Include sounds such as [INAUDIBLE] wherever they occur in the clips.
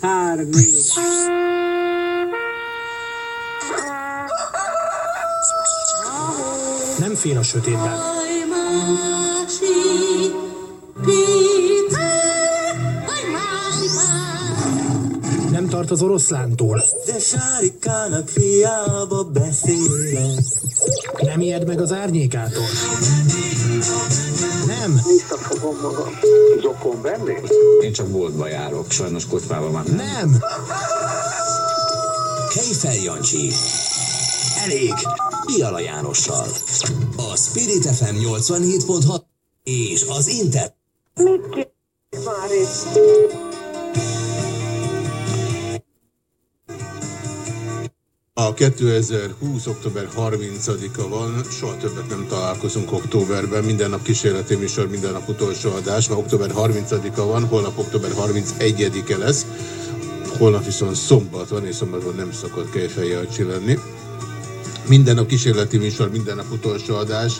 Három, négy. Nem fél a sötétben. Nem tart az oroszlántól. De sárikának hiába beszélek. Nem ijed meg az árnyékától. Nem. Visszafogom magam. Zokon venni? Én csak boltba járok, sajnos kocsmában már nem. Nem. Kejfel Jancsi. Elég. Piala Jánossal. A Spirit FM 87.6 és az Inter. A 2020. október 30-a van, soha többet nem találkozunk októberben, minden nap kísérleti műsor, minden nap utolsó adás, ma október 30-a van, holnap október 31-e lesz, holnap viszont szombat van, és szombaton nem szokott kejfejjelcsi lenni. Minden nap kísérleti műsor, minden nap utolsó adás,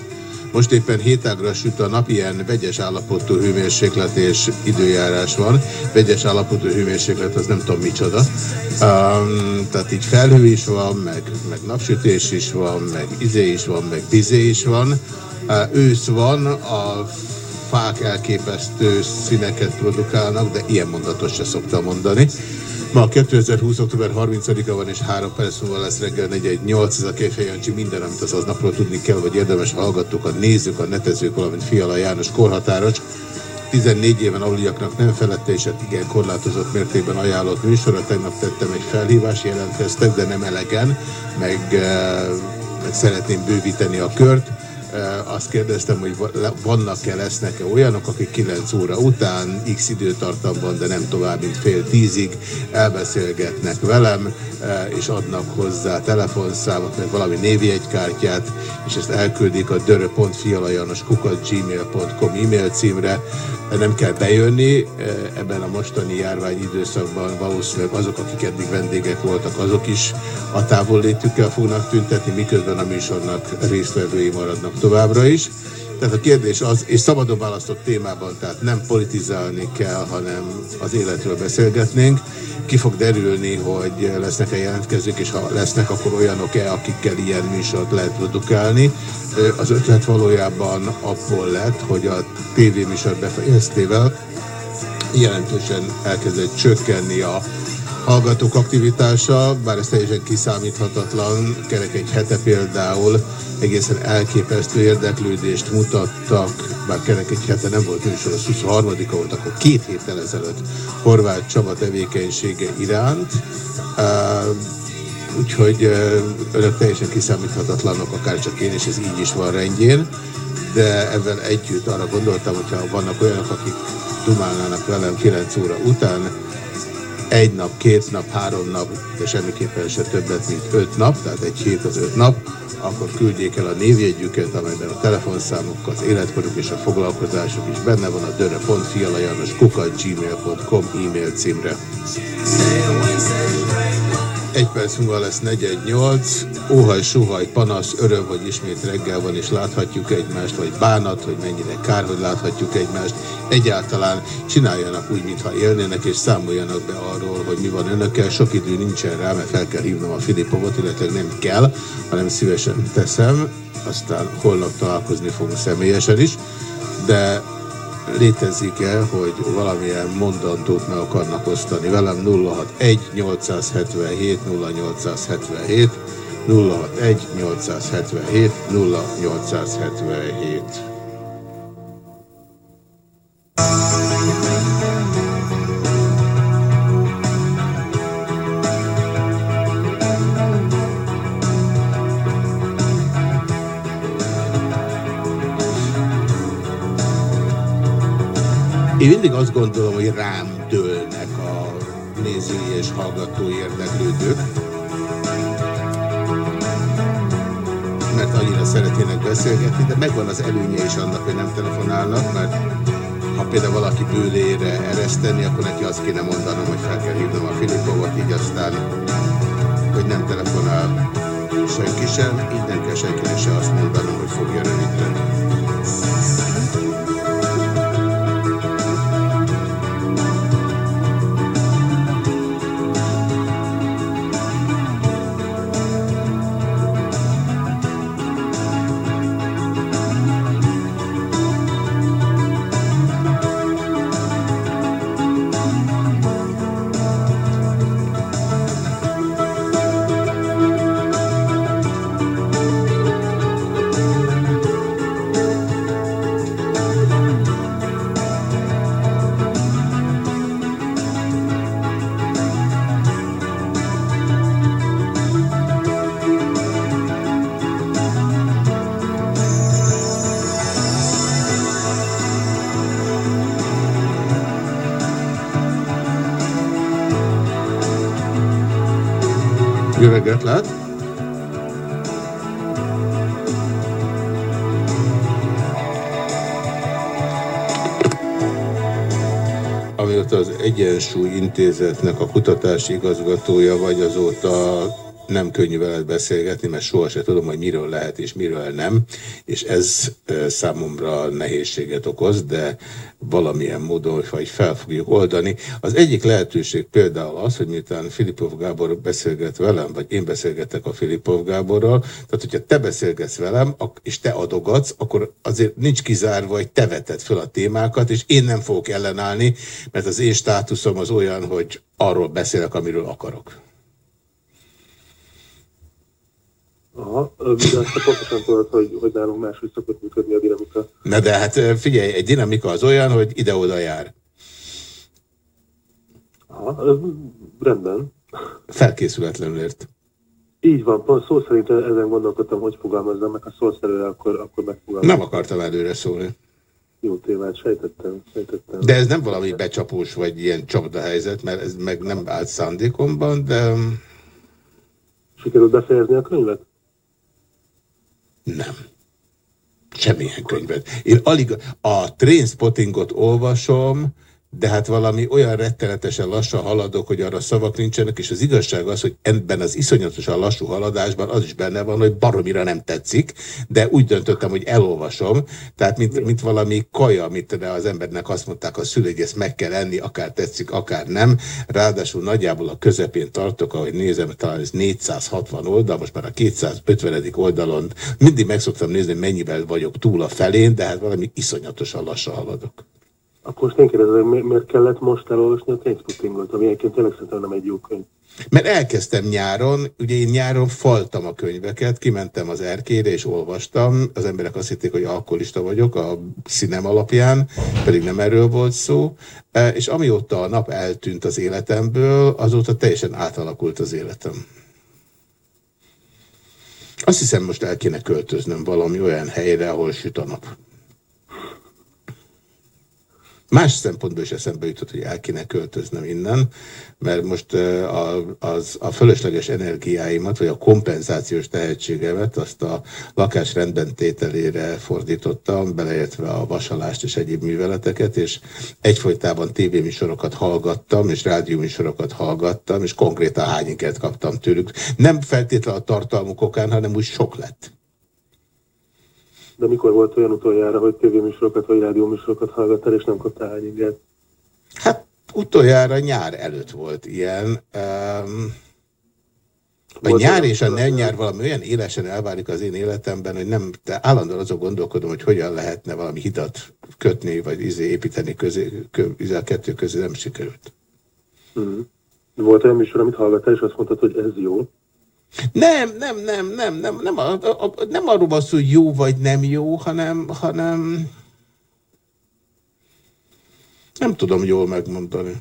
most éppen hétágra süt a nap, ilyen vegyes állapotú hőmérséklet és időjárás van. Vegyes állapotú hőmérséklet az nem tudom micsoda. Um, tehát így felhő is van, meg, meg napsütés is van, meg izé is van, meg bizé is van. Uh, ősz van, a fák elképesztő színeket produkálnak, de ilyen mondatot se szoktam mondani. Ma 2020. október 30-a van, és három perc múlva lesz reggel 418. Ez a Kéfej Jancsi minden, amit az aznapról tudni kell, vagy érdemes hallgattuk, a nézők, a netezők, valamint Fiala János korhatáros. 14 éven aluliaknak nem felette, és hát igen korlátozott mértékben ajánlott műsorra. Tegnap tettem egy felhívás, jelentkeztek, de nem elegen, meg, eh, meg szeretném bővíteni a kört. Eh, azt kérdeztem, hogy va- vannak-e, lesznek-e olyanok, akik 9 óra után, x időtartamban, de nem tovább, mint fél tízig elbeszélgetnek velem, eh, és adnak hozzá telefonszámot, meg valami névjegykártyát, és ezt elküldik a dörö.fialajanoskukat.gmail.com e-mail címre. Nem kell bejönni, eh, ebben a mostani járvány időszakban valószínűleg azok, akik eddig vendégek voltak, azok is a távollétükkel fognak tüntetni, miközben a műsornak résztvevői maradnak továbbra is. Tehát a kérdés az, és szabadon választott témában, tehát nem politizálni kell, hanem az életről beszélgetnénk. Ki fog derülni, hogy lesznek-e jelentkezők, és ha lesznek, akkor olyanok-e, akikkel ilyen műsort lehet produkálni. Az ötlet valójában abból lett, hogy a tévéműsor befejeztével jelentősen elkezdett csökkenni a hallgatók aktivitása, bár ez teljesen kiszámíthatatlan, kerek egy hete például egészen elképesztő érdeklődést mutattak, bár kerek egy hete nem volt műsor, az 23-a volt, akkor két héttel ezelőtt Horváth Csaba tevékenysége iránt. Uh, úgyhogy uh, önök teljesen kiszámíthatatlanok, akár csak én, és ez így is van rendjén de ezzel együtt arra gondoltam, hogyha vannak olyanok, akik dumálnának velem 9 óra után, egy nap, két nap, három nap, de semmiképpen se többet, mint öt nap, tehát egy hét az öt nap, akkor küldjék el a névjegyüket, amelyben a telefonszámuk, az életkoruk és a foglalkozásuk is benne van a dörö.fialajanoskukat.gmail.com e-mail címre. Egy perc múlva lesz 418, óhaj, suhaj, panasz, öröm, hogy ismét reggel van, és láthatjuk egymást, vagy bánat, hogy mennyire kár, hogy láthatjuk egymást. Egyáltalán csináljanak úgy, mintha élnének, és számoljanak be arról, hogy mi van önökkel. Sok idő nincsen rá, mert fel kell hívnom a Filipovot, illetve nem kell, hanem szívesen teszem. Aztán holnap találkozni fogunk személyesen is, de létezik-e, hogy valamilyen mondandót meg akarnak osztani velem 061 877 0877 061 877 0877 Én mindig azt gondolom, hogy rám dőlnek a nézői és hallgatói érdeklődők, mert annyira szeretnének beszélgetni, de megvan az előnye is annak, hogy nem telefonálnak, mert ha például valaki bőlére ereszteni, akkor neki azt kéne mondanom, hogy fel kell hívnom a Filipovot, így aztán, hogy nem telefonál senki sem, így nem kell senkinek se azt mondanom, hogy fogja rövidre. Reggelt lát! Amióta az Egyensúly Intézetnek a kutatási igazgatója vagy, azóta nem könnyű veled beszélgetni, mert sohasem tudom, hogy miről lehet és miről nem, és ez számomra nehézséget okoz, de valamilyen módon vagy fel fogjuk oldani. Az egyik lehetőség például az, hogy miután Filipov Gábor beszélget velem, vagy én beszélgetek a Filipov Gáborral, tehát hogyha te beszélgetsz velem, és te adogatsz, akkor azért nincs kizárva, hogy te veted fel a témákat, és én nem fogok ellenállni, mert az én státuszom az olyan, hogy arról beszélek, amiről akarok. Aha, de azt pontosan tudod, hogy, hogy nálunk máshogy szokott működni a dinamika. Na de hát figyelj, egy dinamika az olyan, hogy ide-oda jár. Aha, rendben. Felkészületlenül ért. Így van, szó szerint ezen gondolkodtam, hogy fogalmazzam meg, ha szó szerint, akkor, akkor megfogalmazom. Nem akartam előre szólni. Jó témát, sejtettem, sejtettem. De ez nem valami becsapós, vagy ilyen csapdahelyzet, mert ez meg nem állt szándékomban, de... Sikerült befejezni a könyvet? Nem. Semmilyen könyvet. Én alig a Trainspottingot olvasom, de hát valami olyan rettenetesen lassan haladok, hogy arra szavak nincsenek, és az igazság az, hogy ebben az iszonyatosan lassú haladásban az is benne van, hogy baromira nem tetszik, de úgy döntöttem, hogy elolvasom, tehát mint, mint valami kaja, amit az embernek azt mondták a szülő, hogy ezt meg kell enni, akár tetszik, akár nem. Ráadásul nagyjából a közepén tartok, ahogy nézem, talán ez 460 oldal, most már a 250. oldalon mindig meg szoktam nézni, mennyivel vagyok túl a felén, de hát valami iszonyatosan lassan haladok. Akkor most én kérdezem, hogy miért kellett most elolvasni a Trainspottingot, ami egyébként tényleg szerintem nem egy jó könyv. Mert elkezdtem nyáron, ugye én nyáron faltam a könyveket, kimentem az erkére és olvastam, az emberek azt hitték, hogy alkoholista vagyok a színem alapján, pedig nem erről volt szó, e, és amióta a nap eltűnt az életemből, azóta teljesen átalakult az életem. Azt hiszem, most el kéne költöznöm valami olyan helyre, ahol süt a nap. Más szempontból is eszembe jutott, hogy el kéne költöznöm innen, mert most a, az, a fölösleges energiáimat, vagy a kompenzációs tehetségemet azt a lakás rendben tételére fordítottam, beleértve a vasalást és egyéb műveleteket, és egyfolytában tévéműsorokat hallgattam, és rádióműsorokat hallgattam, és konkrétan hányinket kaptam tőlük. Nem feltétlenül a tartalmuk okán, hanem úgy sok lett. De mikor volt olyan utoljára, hogy tévéműsorokat vagy rádióműsorokat hallgattál, és nem kaptál hány inget? Hát utoljára nyár előtt volt ilyen. Um, a nyár és a nem nyár valami olyan élesen elválik az én életemben, hogy nem, de állandóan azon gondolkodom, hogy hogyan lehetne valami hitat kötni, vagy izé építeni közé, kö, izé a kettő közé, nem sikerült. Mm. Volt olyan műsor, amit hallgattál, és azt mondtad, hogy ez jó? Nem, nem, nem, nem, nem, nem, a, a, a, nem arról van hogy jó vagy nem jó, hanem, hanem nem tudom jól megmondani.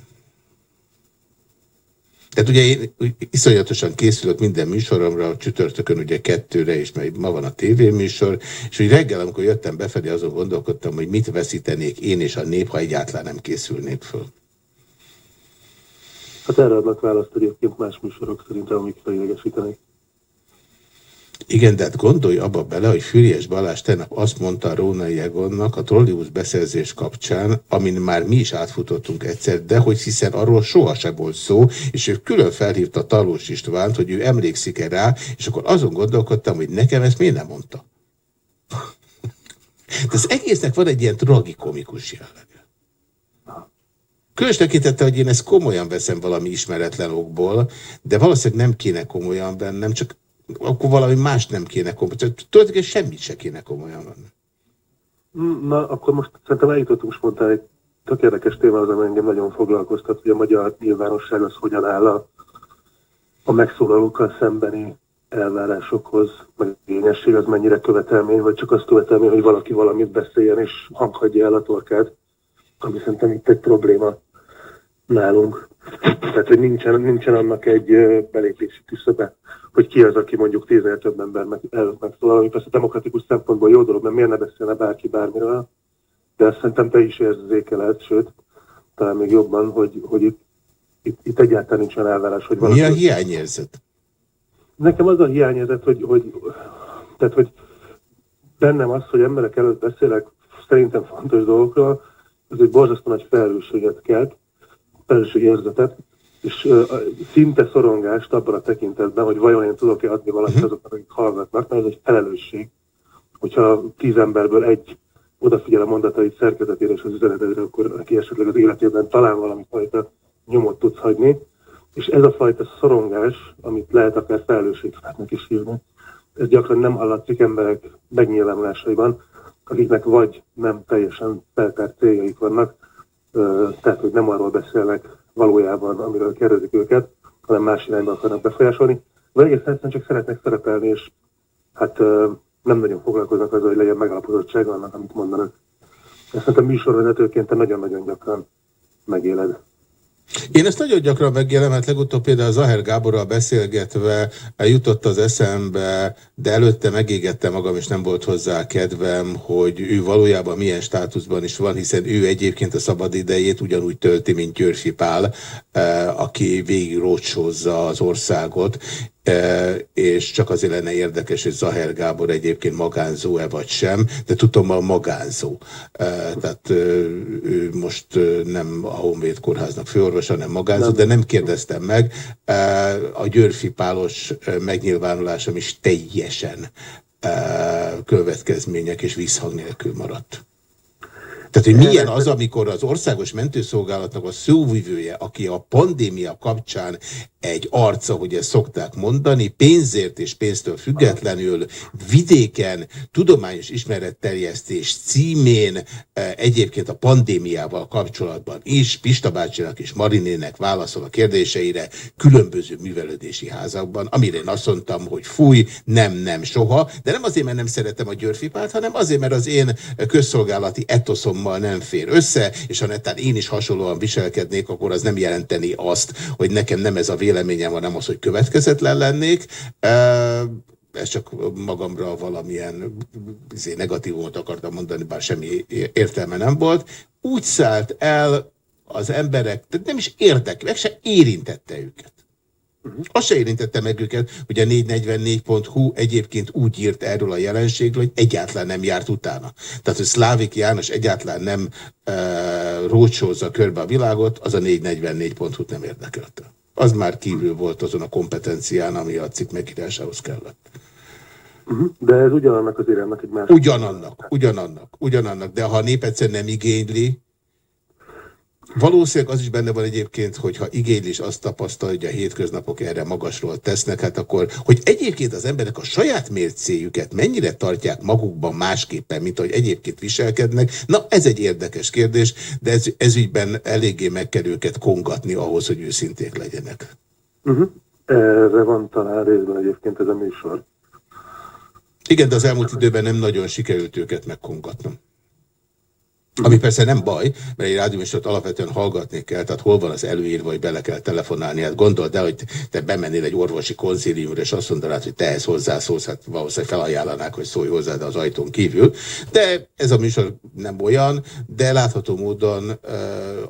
Tehát ugye én iszonyatosan készülök minden műsoromra, csütörtökön ugye kettőre, és majd ma van a tévéműsor, és hogy reggel, amikor jöttem befelé, azon gondolkodtam, hogy mit veszítenék én és a nép, ha egyáltalán nem készülnék föl. Hát erre adnak választ egyébként más műsorok szerintem, amik felidegesítenek. Igen, de hát gondolj abba bele, hogy Füriás Balázs tegnap azt mondta Rónai Egonnak a trollibusz beszerzés kapcsán, amin már mi is átfutottunk egyszer, de hogy hiszen arról sohasem volt szó, és ő külön felhívta Talós Istvánt, hogy ő emlékszik-e rá, és akkor azon gondolkodtam, hogy nekem ezt miért nem mondta. [LAUGHS] De az egésznek van egy ilyen tragikomikus jelleg. Különös tekintette, hogy én ezt komolyan veszem valami ismeretlen okból, de valószínűleg nem kéne komolyan vennem, csak akkor valami más nem kéne komolyan. Tulajdonképpen semmit se kéne komolyan venni. Na, akkor most szerintem eljutottunk spontán egy tök érdekes téma, az, ami engem nagyon foglalkoztat, hogy a magyar nyilvánosság az hogyan áll a, a megszólalókkal szembeni elvárásokhoz, meg lényesség az mennyire követelmény, vagy csak azt követelmény, hogy valaki valamit beszéljen és hanghagyja el a torkát, ami szerintem itt egy probléma nálunk. Tehát, hogy nincsen, nincsen annak egy belépési küszöbe, hogy ki az, aki mondjuk tíznél több ember meg, el, megszólal, ami persze demokratikus szempontból jó dolog, mert miért ne beszélne bárki bármiről, de azt szerintem te is érzékeled, sőt, talán még jobban, hogy, hogy itt, itt, itt egyáltalán nincsen elvárás, hogy valaki... Mi a hiányérzet? nekem az a hiányérzet, hogy, hogy, tehát, hogy bennem az, hogy emberek előtt beszélek szerintem fontos dolgokról, ez egy borzasztó nagy felelősséget kelt, felelősségérzetet, és uh, szinte szorongást abban a tekintetben, hogy vajon én tudok-e adni valamit mhm. azoknak, akik hallgatnak, mert ez egy felelősség. Hogyha tíz emberből egy odafigyel a mondatait szerkezetére és az üzenetedre, akkor neki esetleg az életében talán valami fajta nyomot tudsz hagyni. És ez a fajta szorongás, amit lehet akár felelősségfátnak is hívni, ez gyakran nem hallatszik emberek megnyilvánulásaiban, akiknek vagy nem teljesen feltárt céljaik vannak, tehát hogy nem arról beszélnek valójában, amiről kérdezik őket, hanem más irányba akarnak befolyásolni, vagy egész egyszerűen csak szeretnek szerepelni, és hát nem nagyon foglalkoznak azzal, hogy legyen megalapozottság annak, amit mondanak. Ezt szerintem műsorvezetőként te nagyon-nagyon gyakran megéled. Én ezt nagyon gyakran megjelem, mert legutóbb például Zaher Gáborral beszélgetve jutott az eszembe, de előtte megégette magam, és nem volt hozzá kedvem, hogy ő valójában milyen státuszban is van, hiszen ő egyébként a szabad idejét ugyanúgy tölti, mint Györfi Pál, eh, aki végig az országot, és csak azért lenne érdekes, hogy Zaher Gábor egyébként magánzó-e vagy sem, de tudom, a magánzó. Tehát ő most nem a Honvéd Kórháznak főorvosa, hanem magánzó, de nem kérdeztem meg. A Györfi Pálos megnyilvánulásom is teljesen következmények és visszhang nélkül maradt. Tehát, hogy milyen az, amikor az országos mentőszolgálatnak a szóvivője, aki a pandémia kapcsán egy arca, hogy ezt szokták mondani, pénzért és pénztől függetlenül vidéken tudományos ismeretterjesztés címén e, egyébként a pandémiával kapcsolatban is Pista bácsinak és Marinének válaszol a kérdéseire különböző művelődési házakban, amire én azt mondtam, hogy fúj, nem, nem, soha, de nem azért, mert nem szeretem a Györfipát, hanem azért, mert az én közszolgálati etoszommal nem fér össze, és ha netán én is hasonlóan viselkednék, akkor az nem jelenteni azt, hogy nekem nem ez a véleményem, hanem az, hogy következetlen lennék. Ez csak magamra valamilyen izé, negatívumot akartam mondani, bár semmi értelme nem volt. Úgy szállt el az emberek, tehát nem is érdekli, meg se érintette őket. Uh-huh. Azt se érintette meg őket, hogy a 444.hu egyébként úgy írt erről a jelenségről, hogy egyáltalán nem járt utána. Tehát, hogy Szlávik János egyáltalán nem uh, rócsózza körbe a világot, az a 444.hu-t nem érdekelte az már kívül volt azon a kompetencián, ami a cikk megírásához kellett. Uh-huh. De ez ugyanannak az iránynak egy másik. Ugyanannak, ugyanannak, ugyanannak. De ha a nép egyszer nem igényli, Valószínűleg az is benne van egyébként, hogy ha igénylis azt tapasztal, hogy a hétköznapok erre magasról tesznek, hát akkor, hogy egyébként az emberek a saját mércéjüket mennyire tartják magukban másképpen, mint ahogy egyébként viselkednek, na ez egy érdekes kérdés, de ez, ez ügyben eléggé meg kell őket kongatni ahhoz, hogy őszinték legyenek. Uh -huh. Erre van talán részben egyébként ez a műsor. Igen, de az elmúlt időben nem nagyon sikerült őket megkongatnom. Ami persze nem baj, mert egy rádióműsort alapvetően hallgatni kell, tehát hol van az előírva, hogy bele kell telefonálni. Hát gondold el, hogy te bemennél egy orvosi konzíliumra, és azt mondanád, hogy te ehhez hozzászólsz, hát valószínűleg felajánlanák, hogy szólj hozzád az ajtón kívül. De ez a műsor nem olyan, de látható módon uh,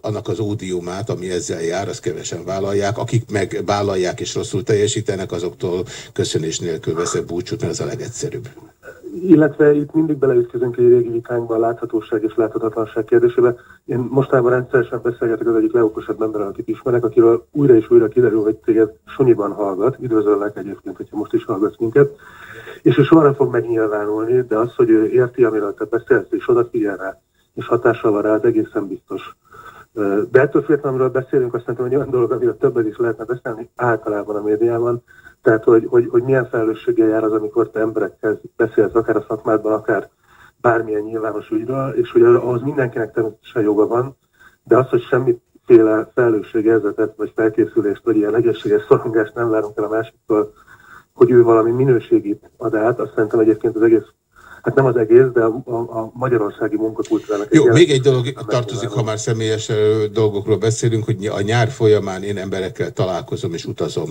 annak az ódiumát, ami ezzel jár, azt kevesen vállalják. Akik meg vállalják és rosszul teljesítenek, azoktól köszönés nélkül veszek búcsút, mert ez a legegyszerűbb. Illetve itt mindig beleütközünk egy régi vitánkba a láthatóság és láthatatlanság kérdésébe. Én mostában rendszeresen beszélgetek az egyik leokosabb emberrel, akit ismerek, akiről újra és újra kiderül, hogy téged sunyiban hallgat. Üdvözöllek egyébként, hogyha most is hallgatsz minket. És ő soha nem fog megnyilvánulni, de az, hogy ő érti, amiről te beszélsz, és odafigyel rá, és hatással van rá, az egészen biztos. De ettől függetlenül, beszélünk, azt szerintem, hogy olyan dolog, amiről többet is lehetne beszélni általában a médiában, tehát, hogy, hogy, hogy milyen felelősséggel jár az, amikor te emberekkel beszélsz, akár a szakmádban, akár bármilyen nyilvános ügyről, és hogy ahhoz mindenkinek természetesen joga van, de az, hogy semmiféle felelősségérzetet, vagy felkészülést, vagy ilyen egészséges szorongást nem várunk el a másiktól, hogy ő valami minőségit ad át, azt szerintem egyébként az egész hát nem az egész, de a, a, a magyarországi munkakultúrának. Jó, egy még egy dolog tartozik, ha már személyes dolgokról beszélünk, hogy a nyár folyamán én emberekkel találkozom és utazom.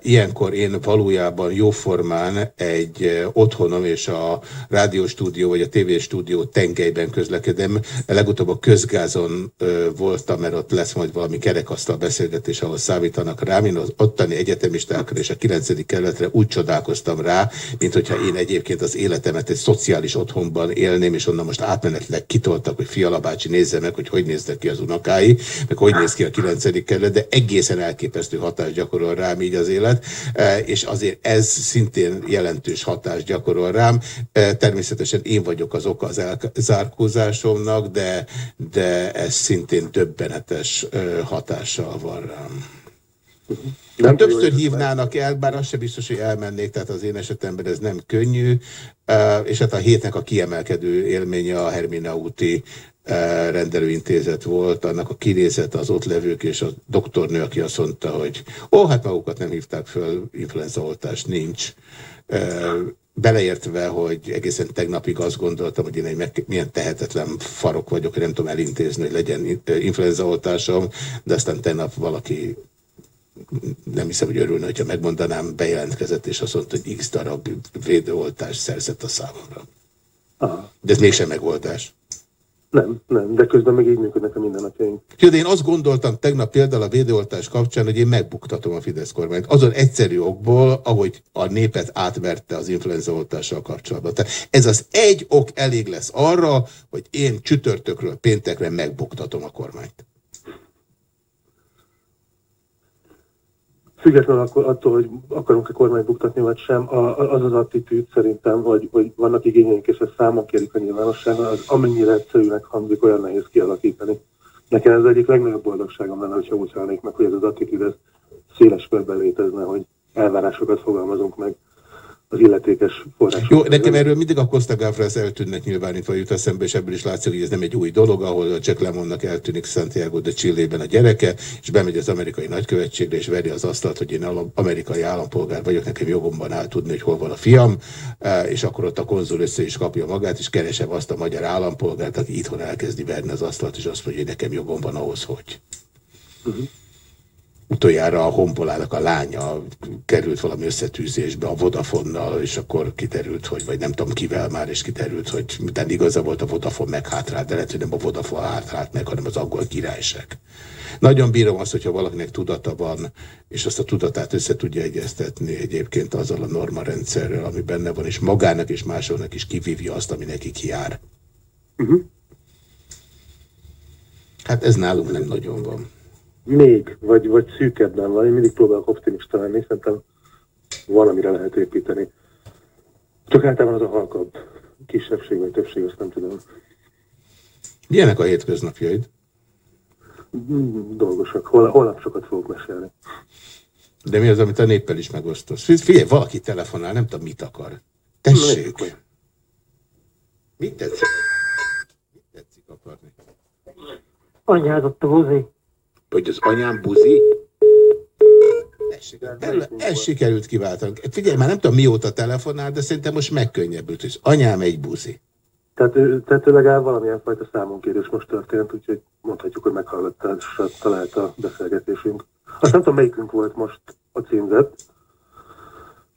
Ilyenkor én valójában jóformán egy otthonom és a rádióstúdió vagy a tévéstúdió tengelyben közlekedem. Legutóbb a közgázon voltam, mert ott lesz majd valami kerekasztal beszélgetés, ahol számítanak rám. Én az ottani egyetemistákra és a 9. kerületre úgy csodálkoztam rá, mint hogyha én egyébként az életemet egy szociális otthonban élném, és onnan most átmenetileg kitoltak, hogy Fiala bácsi nézze meg, hogy hogy néznek ki az unokái, meg hogy néz ki a 9. kerület, de egészen elképesztő hatást gyakorol rám így az élet, e, és azért ez szintén jelentős hatást gyakorol rám. E, Természetesen én vagyok az oka az elzárkózásomnak, de, de ez szintén döbbenetes ö, hatással van rám. Nem többször hívnának el, bár az sem biztos, hogy elmennék, tehát az én esetemben ez nem könnyű, és hát a hétnek a kiemelkedő élménye a Hermina úti eh, rendelőintézet volt, annak a kinézete az ott levők, és a doktornő, aki azt mondta, hogy ó, hát magukat nem hívták föl, influenzaoltás nincs. Beleértve, hogy egészen tegnapig azt gondoltam, hogy én egy meg, milyen tehetetlen farok vagyok, nem tudom elintézni, hogy legyen influenzaoltásom, de aztán tegnap valaki nem hiszem, hogy örülne, hogyha megmondanám, bejelentkezett, és azt mondta, hogy x darab védőoltást szerzett a számomra. Aha. De ez mégsem megoldás. Nem, nem, de közben meg így működnek a mindennapjaink. Jó, de én azt gondoltam tegnap például a védőoltás kapcsán, hogy én megbuktatom a Fidesz kormányt. Azon egyszerű okból, ahogy a népet átverte az influenzaoltással kapcsolatban. Tehát ez az egy ok elég lesz arra, hogy én csütörtökről péntekre megbuktatom a kormányt. Függetlenül akkor attól, hogy akarunk-e kormányt buktatni, vagy sem, az az attitűd szerintem, hogy, hogy vannak igényeink, és ezt számon kérik a nyilvánosságon, az amennyire egyszerűnek hangzik, olyan nehéz kialakítani. Nekem ez egyik legnagyobb boldogságom lenne, hogyha úgy halnék meg, hogy ez az attitűd ez széles körben létezne, hogy elvárásokat fogalmazunk meg az illetékes források. Jó, nekem erről mindig a Costa Gavras eltűnnek nyilvánítva jut eszembe, és ebből is látszik, hogy ez nem egy új dolog, ahol a Jack Lemonnak eltűnik Santiago de Chile-ben a gyereke, és bemegy az amerikai nagykövetségre, és veri az asztalt, hogy én amerikai állampolgár vagyok, nekem jogomban áll tudni, hogy hol van a fiam, eh, és akkor ott a konzul össze is kapja magát, és keresem azt a magyar állampolgárt, aki itthon elkezdi verni az asztalt, és azt mondja, hogy nekem jogom van ahhoz, hogy utoljára a honpolának a lánya került valami összetűzésbe a Vodafonnal, és akkor kiderült, hogy, vagy nem tudom kivel már, és kiderült, hogy minden igaza volt a Vodafone meghátrált, de lehet, hogy nem a Vodafone hátrált meg, hanem az angol királyság. Nagyon bírom azt, hogyha valakinek tudata van, és azt a tudatát össze tudja egyeztetni egyébként azzal a normarendszerrel, ami benne van, és magának és másoknak is kivívja azt, ami nekik jár. Hát ez nálunk nem nagyon van. Még, vagy, vagy szűkebben van, én mindig próbálok optimista lenni, szerintem valamire lehet építeni. Csak általában az a halkabb kisebbség vagy többség, azt nem tudom. Milyenek a hétköznapjaid? Dolgosak. Hol, holnap sokat fogok mesélni. De mi az, amit a néppel is megosztasz? Figy- Figyelj, valaki telefonál, nem tudom, mit akar. Tessék! Nézzük. Mit tetszik? Mit tetszik akarni? Anyád ott a buzi. Hogy az anyám buzi? El, el sikerült kiváltani. Figyelj, már nem tudom mióta telefonál, de szerintem most megkönnyebbült, hogy anyám egy buzi. Tehát, tehát legalább valamilyen fajta számonkérés most történt, úgyhogy mondhatjuk, hogy meghallgatásra talált a beszélgetésünk. Azt nem tudom, melyikünk volt most a címzet.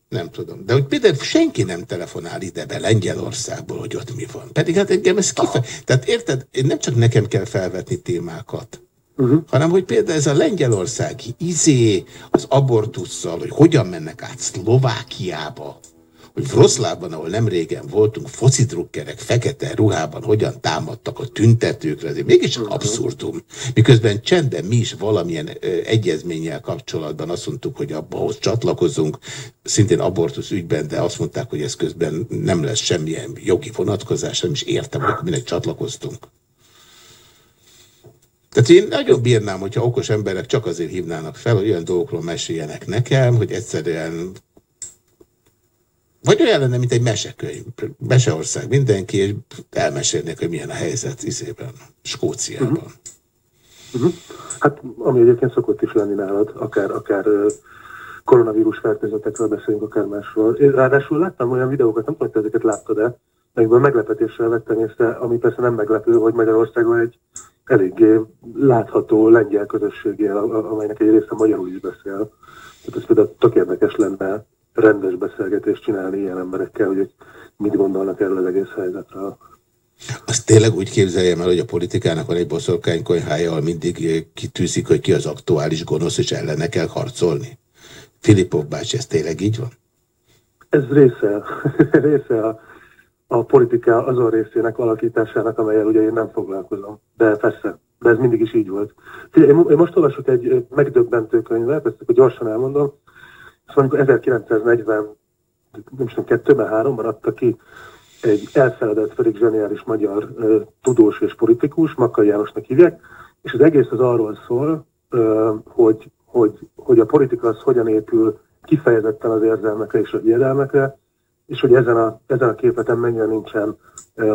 Nem tudom. De hogy például senki nem telefonál ide be Lengyelországból, hogy ott mi van. Pedig hát engem ez kife... Tehát érted, nem csak nekem kell felvetni témákat, Uh-huh. hanem hogy például ez a lengyelországi izé az abortusszal, hogy hogyan mennek át Szlovákiába, hogy Vroszlában, ahol nem régen voltunk, focidrukkerek fekete ruhában hogyan támadtak a tüntetőkre, ez mégis abszurdum. Miközben csendben mi is valamilyen ö, egyezménnyel kapcsolatban azt mondtuk, hogy abba ahhoz csatlakozunk, szintén abortusz ügyben, de azt mondták, hogy ez közben nem lesz semmilyen jogi vonatkozás, nem is értem, hogy minek csatlakoztunk. Tehát én nagyon bírnám, hogyha okos emberek csak azért hívnának fel, hogy olyan dolgokról meséljenek nekem, hogy egyszerűen vagy olyan lenne, mint egy mesekönyv, Meseország mindenki, és elmesélnék, hogy milyen a helyzet izében, Skóciában. Uh-huh. Hát, ami egyébként szokott is lenni nálad, akár, akár koronavírus fertőzöttekről beszélünk, akár másról. Én Ráadásul láttam olyan videókat, nem tudom, hogy ezeket láttad-e, Megben meglepetéssel vettem észre, ami persze nem meglepő, hogy Magyarországon egy eléggé látható lengyel közösség él, amelynek egy része magyarul is beszél. Tehát ez például tök érdekes lenne rendes beszélgetést csinálni ilyen emberekkel, hogy mit gondolnak erről az egész helyzetről. Azt tényleg úgy képzeljem el, hogy a politikának van egy boszorkánykonyhája, ahol mindig eh, kitűzik, hogy ki az aktuális gonosz, és ellene kell harcolni. Filipov bácsi, ez tényleg így van? Ez része, [LAUGHS] része a, a politika azon részének alakításának, amelyel ugye én nem foglalkozom. De persze, de ez mindig is így volt. Figyelj, én mo- én most olvasok egy megdöbbentő könyvet, ezt akkor gyorsan elmondom. Ezt mondjuk 1940, nem tudom, kettőben, háromban adta ki egy elfeledett, pedig zseniális magyar ö, tudós és politikus, Makkai Jánosnak hívják, és az egész az arról szól, ö, hogy, hogy, hogy a politika az hogyan épül kifejezetten az érzelmekre és a hiedelmekre, és hogy ezen a, ezen a képeten mennyire nincsen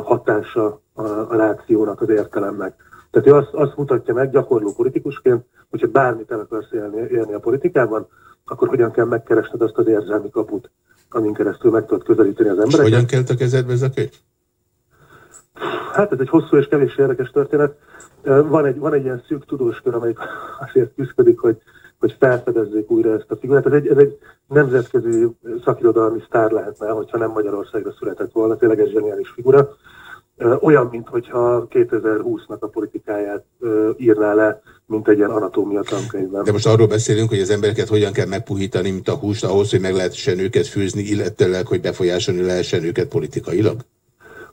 hatása a, a rációnak, az értelemnek. Tehát ő azt, azt mutatja meg gyakorló politikusként, hogyha bármit el akarsz élni, élni a politikában, akkor hogyan kell megkeresned azt az érzelmi kaput, amin keresztül meg tudod közelíteni az És embereket. hogyan kelt a kezedbe ez a könyv? Hát ez egy hosszú és kevés érdekes történet. Van egy, van egy ilyen szűk tudóskör, amelyik [LAUGHS] azért küzdik, hogy, hogy felfedezzék újra ezt a figurát. Ez egy, ez egy nemzetközi szakirodalmi sztár lehetne, hogyha nem Magyarországra született volna. Tényleg egy zseniális figura. Olyan, mintha 2020-nak a politikáját írná le, mint egy ilyen anatómia tankönyvben. De most arról beszélünk, hogy az embereket hogyan kell megpuhítani, mint a húst, ahhoz, hogy meg lehessen őket főzni, illetőleg, hogy befolyásolni lehessen őket politikailag?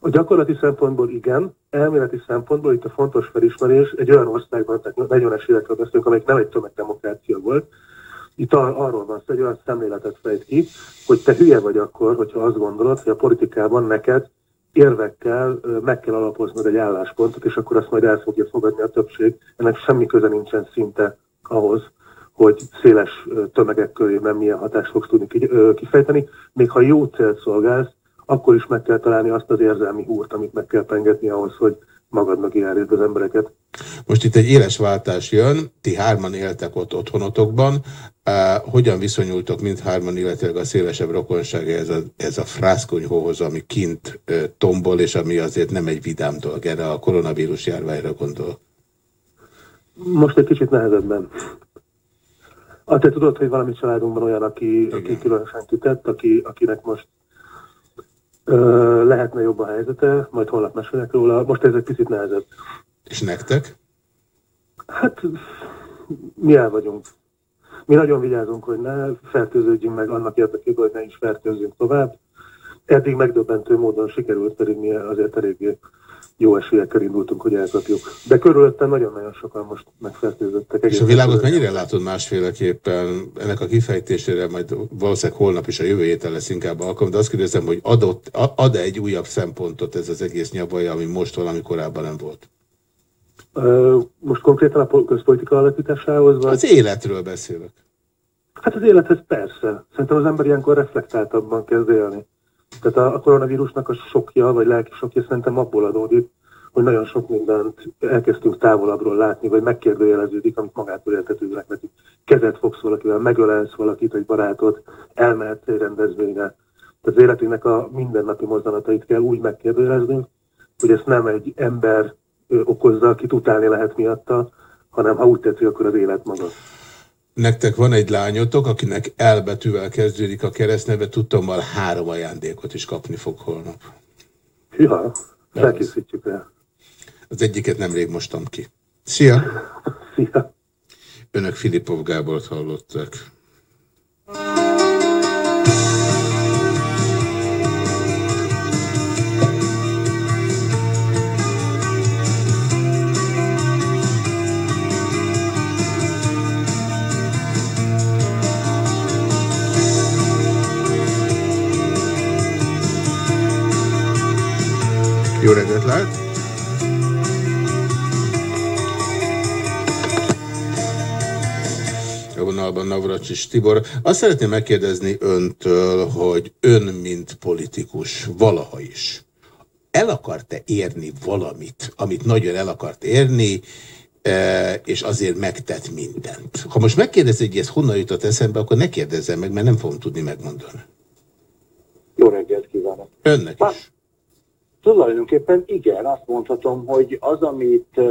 A gyakorlati szempontból igen, elméleti szempontból itt a fontos felismerés egy olyan országban, tehát 40-es évekről beszélünk, amelyik nem egy tömegdemokrácia volt, itt ar- arról van szó, egy olyan szemléletet fejt ki, hogy te hülye vagy akkor, hogyha azt gondolod, hogy a politikában neked érvekkel meg kell alapoznod egy álláspontot, és akkor azt majd el fogja fogadni a többség. Ennek semmi köze nincsen szinte ahhoz, hogy széles tömegek körében milyen hatást fogsz tudni kifejteni. Még ha jó célt szolgálsz, akkor is meg kell találni azt az érzelmi húrt, amit meg kell pengetni ahhoz, hogy magadnak irányítsd az embereket. Most itt egy éles váltás jön, ti hárman éltek ott otthonotokban. Uh, hogyan viszonyultok mindhárman, illetve a szélesebb rokonság ez a, ez a frászkonyhóhoz, ami kint uh, tombol, és ami azért nem egy vidám dolog, erre a koronavírus járványra gondol. Most egy kicsit nehezebben. Ah, te tudod, hogy valami családunkban olyan, aki, aki különösen kitett, aki, akinek most lehetne jobb a helyzete, majd holnap mesélek róla. Most ez egy picit nehezebb. És nektek? Hát mi el vagyunk. Mi nagyon vigyázunk, hogy ne fertőződjünk meg annak érdekében, hogy ne is fertőzzünk tovább. Eddig megdöbbentő módon sikerült, pedig mi azért eléggé jó esélyekkel indultunk, hogy elkapjuk. De körülöttem nagyon-nagyon sokan most megfertőzöttek. És a világot mennyire látod másféleképpen? Ennek a kifejtésére majd valószínűleg holnap is a jövő héten lesz inkább alkalom, de azt kérdezem, hogy adott, a- ad-e egy újabb szempontot ez az egész nyabaja, ami most valami korábban nem volt? Most konkrétan a pol- közpolitika alakításához, vagy? Az életről beszélek. Hát az élethez persze. Szerintem az ember ilyenkor reflektáltabban kezd élni. Tehát a, a koronavírusnak a sokja, vagy lelki sokja szerintem abból adódik, hogy nagyon sok mindent elkezdtünk távolabbról látni, vagy megkérdőjeleződik, amit magától értetődőnek vetünk. Kezet fogsz valakivel, megölelsz valakit, egy barátot, elmehetsz egy rendezvényre. Tehát az életünknek a mindennapi mozdulatait kell úgy megkérdőjeleznünk, hogy ezt nem egy ember okozza, akit utálni lehet miatta, hanem ha úgy tetszik, akkor az élet maga. Nektek van egy lányotok, akinek elbetűvel kezdődik a keresztneve, tudtommal három ajándékot is kapni fog holnap. Hűha, felkészítjük rá. Az egyiket nemrég mostam ki. Szia! [LAUGHS] Szia! Önök Filipov Gábort hallották. Jó reggelt lehet! A vonalban Navracsis Tibor. Azt szeretném megkérdezni öntől, hogy ön, mint politikus, valaha is el akart-e érni valamit, amit nagyon el akart érni, eh, és azért megtett mindent. Ha most megkérdezi, hogy ez honnan jutott eszembe, akkor ne kérdezzem meg, mert nem fogom tudni megmondani. Jó reggelt kívánok. Önnek is. Tulajdonképpen igen, azt mondhatom, hogy az, amit [CLEARS THROAT]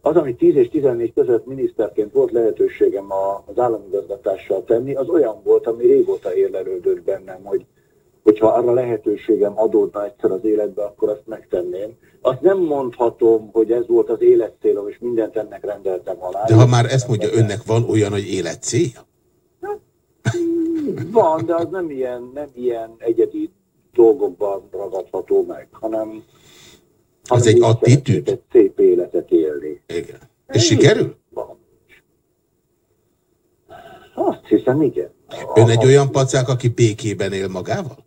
az, amit 10 és 14 között miniszterként volt lehetőségem az államigazgatással tenni, az olyan volt, ami régóta érlelődött bennem, hogy hogyha arra lehetőségem adódna egyszer az életbe, akkor azt megtenném. Azt nem mondhatom, hogy ez volt az életcélom, és mindent ennek rendeltem alá. De ha már ezt mondja, önnek van olyan, hogy életcélja? Van, de az nem ilyen, nem ilyen egyedi dolgokban ragadható meg, hanem, hanem egy attitűd? Egy szép életet élni. Igen. És sikerül? Van. Azt hiszem, igen. Ön egy olyan pacák, aki békében él magával?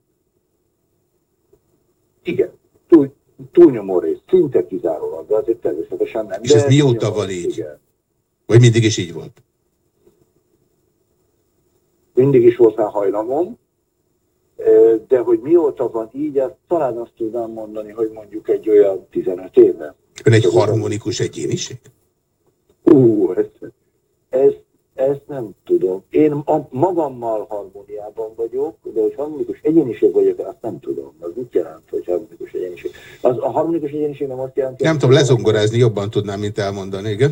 Igen. Túl, túlnyomó rész, szinte kizárólag, de azért természetesen nem. És de ez mióta van így? Igen. Vagy mindig is így volt? Mindig is volt rá hajlamom, de hogy mióta van így, azt talán azt tudnám mondani, hogy mondjuk egy olyan 15 éve. Ön egy harmonikus egyéniség? Ú, ezt, ezt, ezt nem tudom. Én a, magammal harmóniában vagyok, de hogy harmonikus egyéniség vagyok, azt nem tudom. Az mit jelent, hogy harmonikus egyéniség? Az, a harmonikus egyéniség nem azt jelenti, Nem tudom, lezongorázni jobban tudnám, mint elmondani, igen.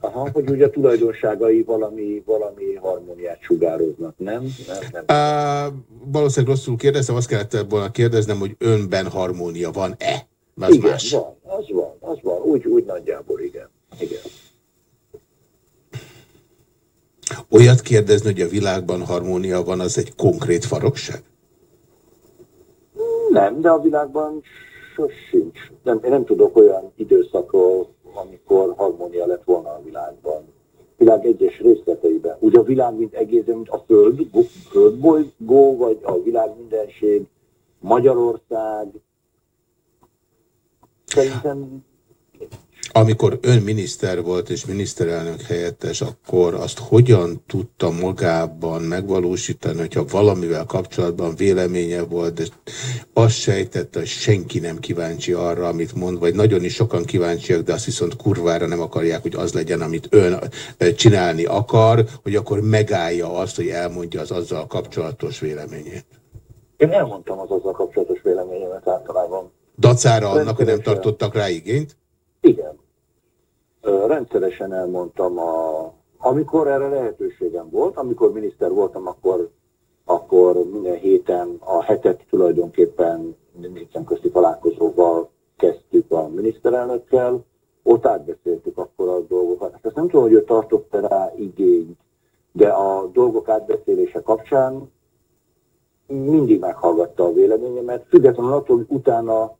Aha, hogy ugye a tulajdonságai valami, valami harmóniát sugároznak, nem? Nem, nem. Uh, valószínűleg rosszul kérdeztem, azt kellett volna kérdeznem, hogy önben harmónia van-e? Az igen, más. van, az van, az van, úgy, úgy nagyjából, igen. igen. Olyat kérdezni, hogy a világban harmónia van, az egy konkrét farokság? Nem, de a világban sosincs. Nem, én nem tudok olyan időszakról, amikor harmónia lett volna a világban. Világ egyes részleteiben. Ugye a világ, mint egész, mint a Föld, földbolygó, vagy a világ mindenség, Magyarország. Szerintem Amikor ön miniszter volt és miniszterelnök helyettes, akkor azt hogyan tudta magában megvalósítani, hogyha valamivel kapcsolatban véleménye volt, de azt sejtette, hogy senki nem kíváncsi arra, amit mond, vagy nagyon is sokan kíváncsiak, de azt viszont kurvára nem akarják, hogy az legyen, amit ön csinálni akar, hogy akkor megállja azt, hogy elmondja az azzal kapcsolatos véleményét. én elmondtam az azzal kapcsolatos véleményemet általában. Dacára annak, hogy nem tartottak rá igényt? Igen. Rendszeresen elmondtam, a, amikor erre lehetőségem volt, amikor miniszter voltam, akkor, akkor minden héten a hetet tulajdonképpen négyszem közti találkozóval kezdtük a miniszterelnökkel, ott átbeszéltük akkor a dolgokat. Hát azt nem tudom, hogy ő tartott rá igényt, de a dolgok átbeszélése kapcsán mindig meghallgatta a véleményemet, függetlenül attól, hogy utána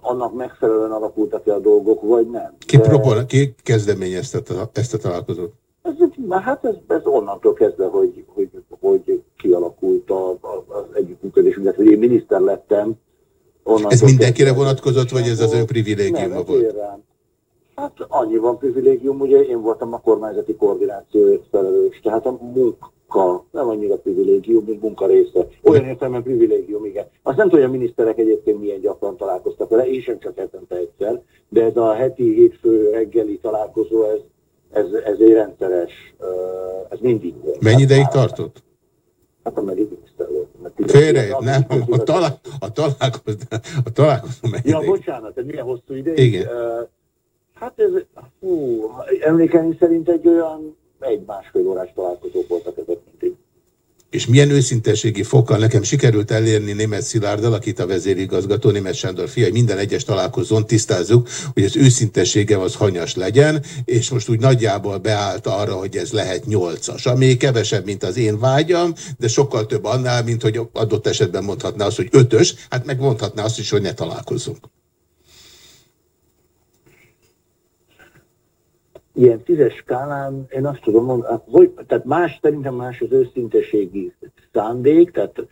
annak megfelelően alakultak -e a dolgok, vagy nem. Ki, De propon, ki kezdeményezte ezt a találkozót? ez, hát ez, ez onnantól kezdve, hogy, hogy, hogy kialakult a, a, az együttműködés, illetve hogy én miniszter lettem. Ez mindenkire kezdve- vonatkozott, vagy ez az ön privilégiuma volt? rám. Hát annyi van privilégium, ugye én voltam a kormányzati koordinációért felelős, tehát a munka nem annyira privilégium, mint munka része. Olyan értelemben privilégium, igen. Azt nem tudom, hogy a miniszterek egyébként milyen gyakran találkoztak vele, én sem csak hetente egyszer, de ez a heti hétfő reggeli találkozó, ez, ez, ez egy rendszeres, ez mindig volt. Mennyi ideig tartott? Hát ameddig miniszter volt. Félre, nem, a, talál, a, találkozó, a találkozó mennyi Ja, bocsánat, ez milyen hosszú ideig? Igen. Ö, hát ez, hú, emlékeim szerint egy olyan egy-másfél órás találkozók voltak ezek mindig. És milyen őszinteségi fokkal nekem sikerült elérni német Szilárddal, akit a vezérigazgató, német Sándor fia, minden egyes találkozón tisztázzuk, hogy az őszintességem az hanyas legyen, és most úgy nagyjából beállt arra, hogy ez lehet nyolcas, ami kevesebb, mint az én vágyam, de sokkal több annál, mint hogy adott esetben mondhatná azt, hogy ötös, hát meg mondhatná azt is, hogy ne találkozzunk. Ilyen tízes skálán én azt tudom mondani, hogy, tehát más, szerintem más az őszinteségi szándék, tehát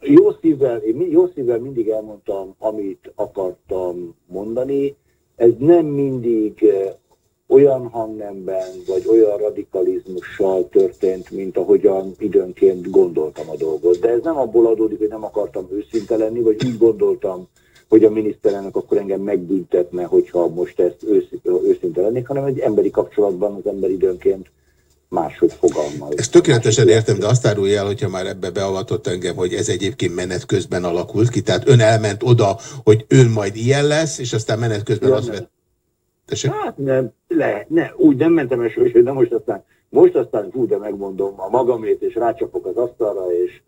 jó szívvel, én jó szívvel mindig elmondtam, amit akartam mondani, ez nem mindig eh, olyan hangnemben, vagy olyan radikalizmussal történt, mint ahogyan időnként gondoltam a dolgot. De ez nem abból adódik, hogy nem akartam őszinte lenni, vagy úgy gondoltam, hogy a miniszterelnök akkor engem megbüntetne, hogyha most ezt ősz- őszinte lennék, hanem egy emberi kapcsolatban az ember időnként máshogy fogalmaz. Ezt tökéletesen értem, de azt árulja el, hogyha már ebbe beavatott engem, hogy ez egyébként menet közben alakult ki. Tehát ön elment oda, hogy ön majd ilyen lesz, és aztán menet közben Ja, az nem. vett. Tessék? Hát nem, le, ne, úgy nem mentem el soha, de most aztán, most aztán hú, de megmondom a magamét, és rácsapok az asztalra, és,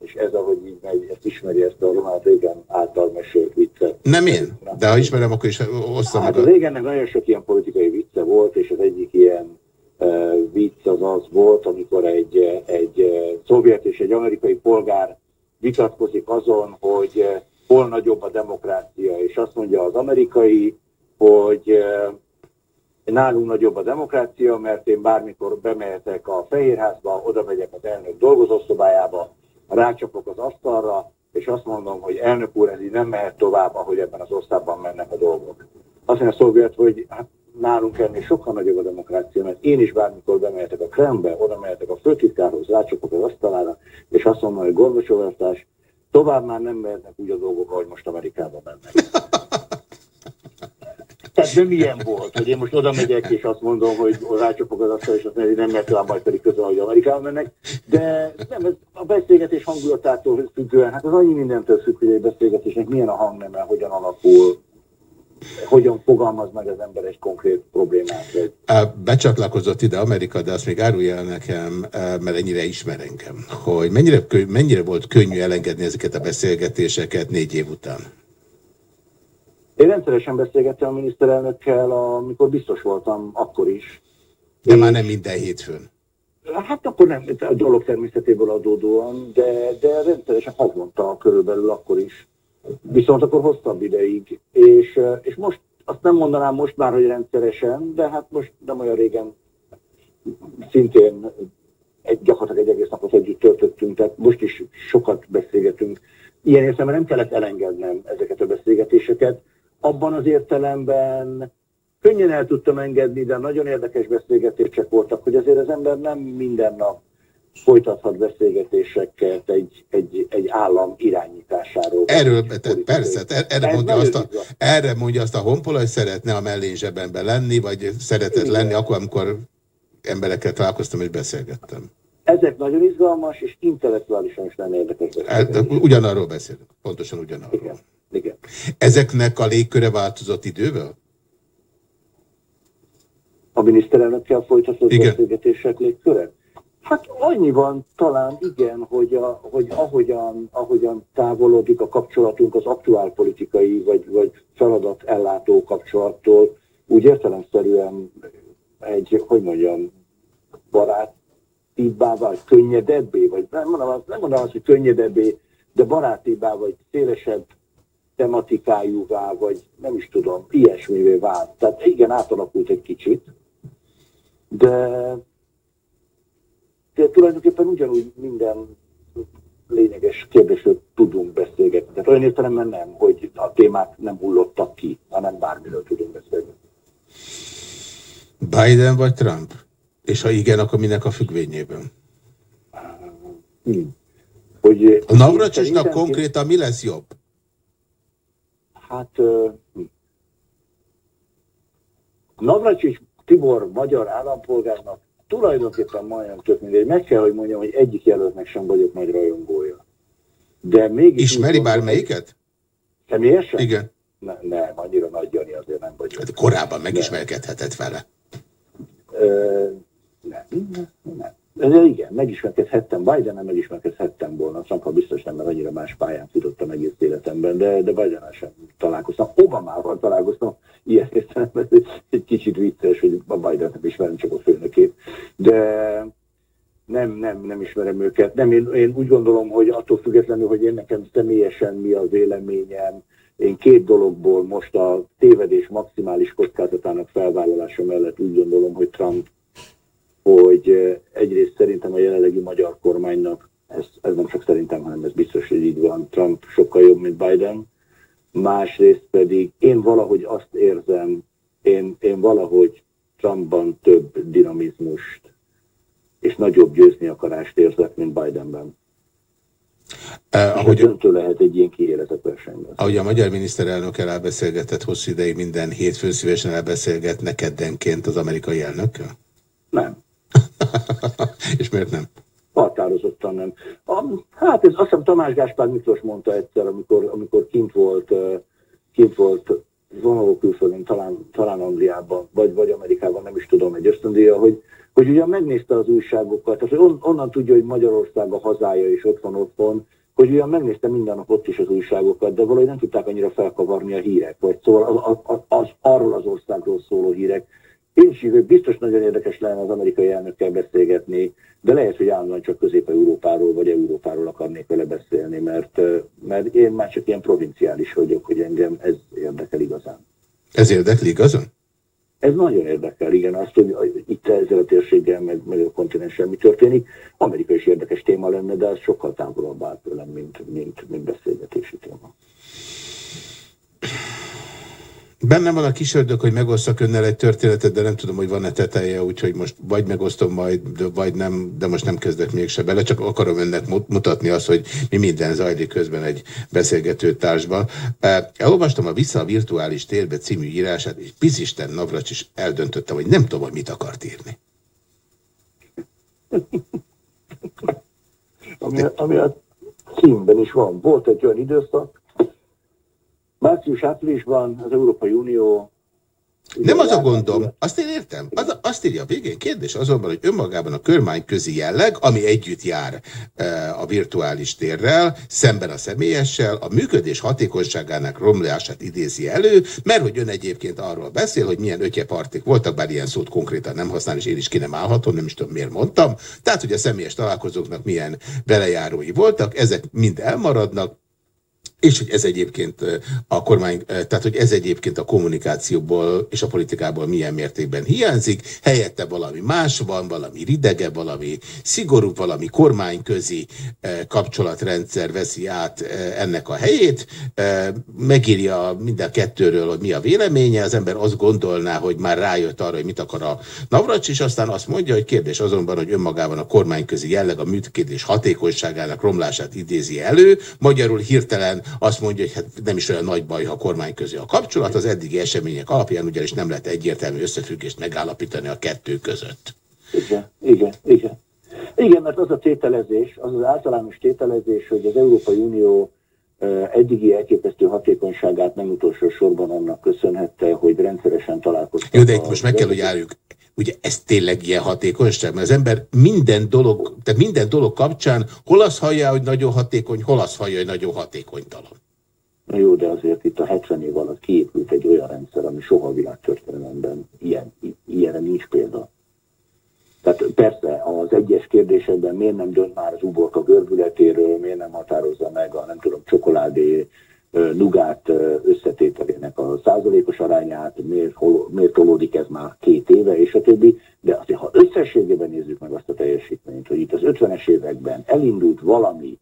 és ez, ahogy így megy, ezt ismeri ezt a Ronald Reagan által mesélt viccet. Nem én, de ha ismerem, akkor is osztam Hát meg. A... Reagannek nagyon sok ilyen politikai vicce volt, és az egyik ilyen uh, vicc az az volt, amikor egy, egy uh, szovjet és egy amerikai polgár vitatkozik azon, hogy uh, hol nagyobb a demokrácia, és azt mondja az amerikai, hogy uh, nálunk nagyobb a demokrácia, mert én bármikor bemehetek a Fehérházba, oda megyek az elnök dolgozószobájába, rácsapok az asztalra, és azt mondom, hogy elnök úr, ez így nem mehet tovább, ahogy ebben az országban mennek a dolgok. Azt mondja a szovjet, hogy hát nálunk ennél sokkal nagyobb a demokrácia, mert én is bármikor bemehetek a Krembe, oda mehetek a főtitkárhoz, rácsapok az asztalára, és azt mondom, hogy Gorbacsovártás, tovább már nem mehetnek úgy a dolgok, ahogy most Amerikába mennek. [LAUGHS] Tehát nem ilyen volt, hogy én most oda megyek, és azt mondom, hogy rácsapok az asztal, és azt mondja, hogy nem tovább majd pedig közben, hogy Amerikába mennek. De nem, ez a beszélgetés hangulatától függően, hát az annyi mindentől függ, hogy egy beszélgetésnek milyen a hangneme, hogyan alakul, hogyan fogalmaz meg az ember egy konkrét problémát. Becsatlakozott ide Amerika, de azt még árulja el nekem, mert ennyire ismer engem, hogy mennyire, mennyire volt könnyű elengedni ezeket a beszélgetéseket négy év után. Én rendszeresen beszélgettem a miniszterelnökkel, amikor biztos voltam, akkor is. De már nem minden hétfőn. Hát akkor nem, a dolog természetéből adódóan, de, de rendszeresen havonta körülbelül akkor is. Viszont akkor hosszabb ideig. És, és most azt nem mondanám most már, hogy rendszeresen, de hát most nem olyan régen szintén egy, gyakorlatilag egy egész napot együtt töltöttünk, tehát most is sokat beszélgetünk. Ilyen értelemben nem kellett elengednem ezeket a beszélgetéseket. Abban az értelemben könnyen el tudtam engedni, de nagyon érdekes beszélgetések voltak, hogy azért az ember nem minden nap folytathat beszélgetéseket egy, egy, egy állam irányításáról. Erről, tehát persze, erre Ez mondja, azt a, izgalmas. erre mondja azt a honpola, hogy szeretne a mellén zsebenben lenni, vagy szeretett Igen. lenni akkor, amikor emberekkel találkoztam és beszélgettem. Ezek nagyon izgalmas, és intellektuálisan is nagyon érdekes Hát. Ugyanarról beszélünk, pontosan ugyanarról. Igen. Ezeknek a légköre változott idővel? A miniszterelnökkel folytatott Igen. beszélgetések légköre? Hát annyiban talán igen, hogy, a, hogy ahogyan, ahogyan távolodik a kapcsolatunk az aktuál politikai vagy, vagy feladat ellátó kapcsolattól, úgy értelemszerűen egy, hogy mondjam, barátibbá, vagy könnyedebbé, vagy nem mondom, azt- nem mondom azt, hogy könnyedebbé, de barátibbá, vagy szélesebb tematikájúvá, vagy nem is tudom, ilyesmivé vált. Tehát igen, átalakult egy kicsit, de, de tulajdonképpen ugyanúgy minden lényeges kérdésről tudunk beszélgetni. Tehát olyan értelemben nem, hogy a témák nem hullottak ki, hanem bármiről tudunk beszélni. Biden vagy Trump? És ha igen, akkor minek a függvényében? Hm. Hogy A Navracsisnak konkrétan mi lesz jobb? Hát hm. Navracsics Tibor magyar állampolgárnak tulajdonképpen majdnem tök mindegy. Meg kell, hogy mondjam, hogy egyik jelöltnek sem vagyok nagy rajongója. De mégis... Ismeri bármelyiket? Személyesen? Igen. Ne, nem, annyira nagy Jani azért nem vagyok. Hát korábban megismerkedhetett vele. Ö, nem, nem, De igen, megismerkedhettem, Biden-en megismerkedhettem volna, Trump biztos nem, mert annyira más pályán futottam egész életemben, de, de biden sem találkoztam. Obamával találkoztam, ilyen értelemben [LAUGHS] egy kicsit vicces, hogy a Biden nem ismerem csak a főnökét, de nem, nem, nem ismerem őket. Nem, én, én úgy gondolom, hogy attól függetlenül, hogy én nekem személyesen mi a véleményem, én két dologból most a tévedés maximális kockázatának felvállalása mellett úgy gondolom, hogy Trump, hogy egyrészt szerintem a jelenlegi magyar kormánynak, ez, ez nem csak szerintem, hanem ez biztos, hogy így van, Trump sokkal jobb, mint Biden, másrészt pedig én valahogy azt érzem, én, én valahogy Trumpban több dinamizmust és nagyobb győzni akarást érzek, mint Bidenben. Eh, Ahogy döntő lehet egy ilyen kiéletett versenyben. ahogy a magyar miniszterelnök elbeszélgetett hosszú ideig minden hétfőn szívesen elbeszélget nekeddenként az amerikai elnökkel? Nem. [LAUGHS] És miért nem? Határozottan nem. A, hát ez azt hiszem Tamás Gáspár Miklós mondta egyszer, amikor, amikor kint volt, kint volt vonaló külföldön, talán, talán Angliában, vagy, vagy Amerikában, nem is tudom, egy ösztöndíja, hogy, hogy ugyan megnézte az újságokat, tehát on, onnan tudja, hogy Magyarország a hazája, és ott van otthon, hogy ugyan megnézte minden nap ott is az újságokat, de valahogy nem tudták annyira felkavarni a hírek, vagy szóval az, az, az, arról az országról szóló hírek. Én is hívő, biztos nagyon érdekes lenne az amerikai elnökkel beszélgetni, de lehet, hogy állandóan csak Közép-Európáról vagy Európáról akarnék vele beszélni, mert, mert én már csak ilyen provinciális vagyok, hogy engem ez érdekel igazán. Ez érdekli igazán? Ez nagyon érdekel, igen, azt, hogy itt ezzel a térséggel, meg, meg a kontinenssel mi történik. Amerika is érdekes téma lenne, de az sokkal távolabb áll tőlem, mint, mint, mint beszélgetési téma. Bennem van a kis ördög, hogy megosztak önnel egy történetet, de nem tudom, hogy van-e teteje, úgyhogy most vagy megosztom majd, vagy nem, de most nem kezdek mégse bele, csak akarom önnek mutatni azt, hogy mi minden zajlik közben egy beszélgető társban. Elolvastam a Vissza a virtuális térbe című írását, és Pizisten Navracs is eldöntöttem, hogy nem tudom, hogy mit akart írni. ami, ami a címben is van. Volt egy olyan időszak, Március-áprilisban az Európai Unió nem az a gondom, azt én értem. Az, azt írja a végén. Kérdés azonban, hogy önmagában a közi jelleg, ami együtt jár e, a virtuális térrel, szemben a személyessel, a működés hatékonyságának romlását idézi elő, mert hogy ön egyébként arról beszél, hogy milyen ötyepartik voltak, bár ilyen szót konkrétan nem használ, és én is ki nem állhatom, nem is tudom miért mondtam. Tehát, hogy a személyes találkozóknak milyen belejárói voltak, ezek mind elmaradnak, és hogy ez egyébként a kormány, tehát hogy ez egyébként a kommunikációból és a politikából milyen mértékben hiányzik, helyette valami más van, valami ridege, valami szigorú, valami kormányközi kapcsolatrendszer veszi át ennek a helyét, megírja minden kettőről, hogy mi a véleménye, az ember azt gondolná, hogy már rájött arra, hogy mit akar a Navracs, és aztán azt mondja, hogy kérdés azonban, hogy önmagában a kormányközi jelleg a működés hatékonyságának romlását idézi elő, magyarul hirtelen azt mondja, hogy hát nem is olyan nagy baj, ha kormány közé a kapcsolat, az eddigi események alapján ugyanis nem lehet egyértelmű összefüggést megállapítani a kettő között. Igen, igen, igen. Igen, mert az a tételezés, az az általános tételezés, hogy az Európai Unió eddigi elképesztő hatékonyságát nem utolsó sorban annak köszönhette, hogy rendszeresen találkoztak. Jó, de itt most meg kell, hogy álljuk. Ugye ez tényleg ilyen hatékonyság? Mert az ember minden dolog, tehát minden dolog kapcsán hol azt hallja, hogy nagyon hatékony, hol azt hallja, hogy nagyon hatékonytalan. Na jó, de azért itt a 70 év alatt kiépült egy olyan rendszer, ami soha a világtörténelemben ilyen, ilyenre nincs példa. Tehát persze az egyes kérdésekben miért nem dönt már az uborka görbületéről, miért nem határozza meg a nem tudom, csokoládé nugát összetételének a százalékos arányát, miért, hol, miért tolódik ez már két éve, és a többi. De azért, ha összességében nézzük meg azt a teljesítményt, hogy itt az 50-es években elindult valami,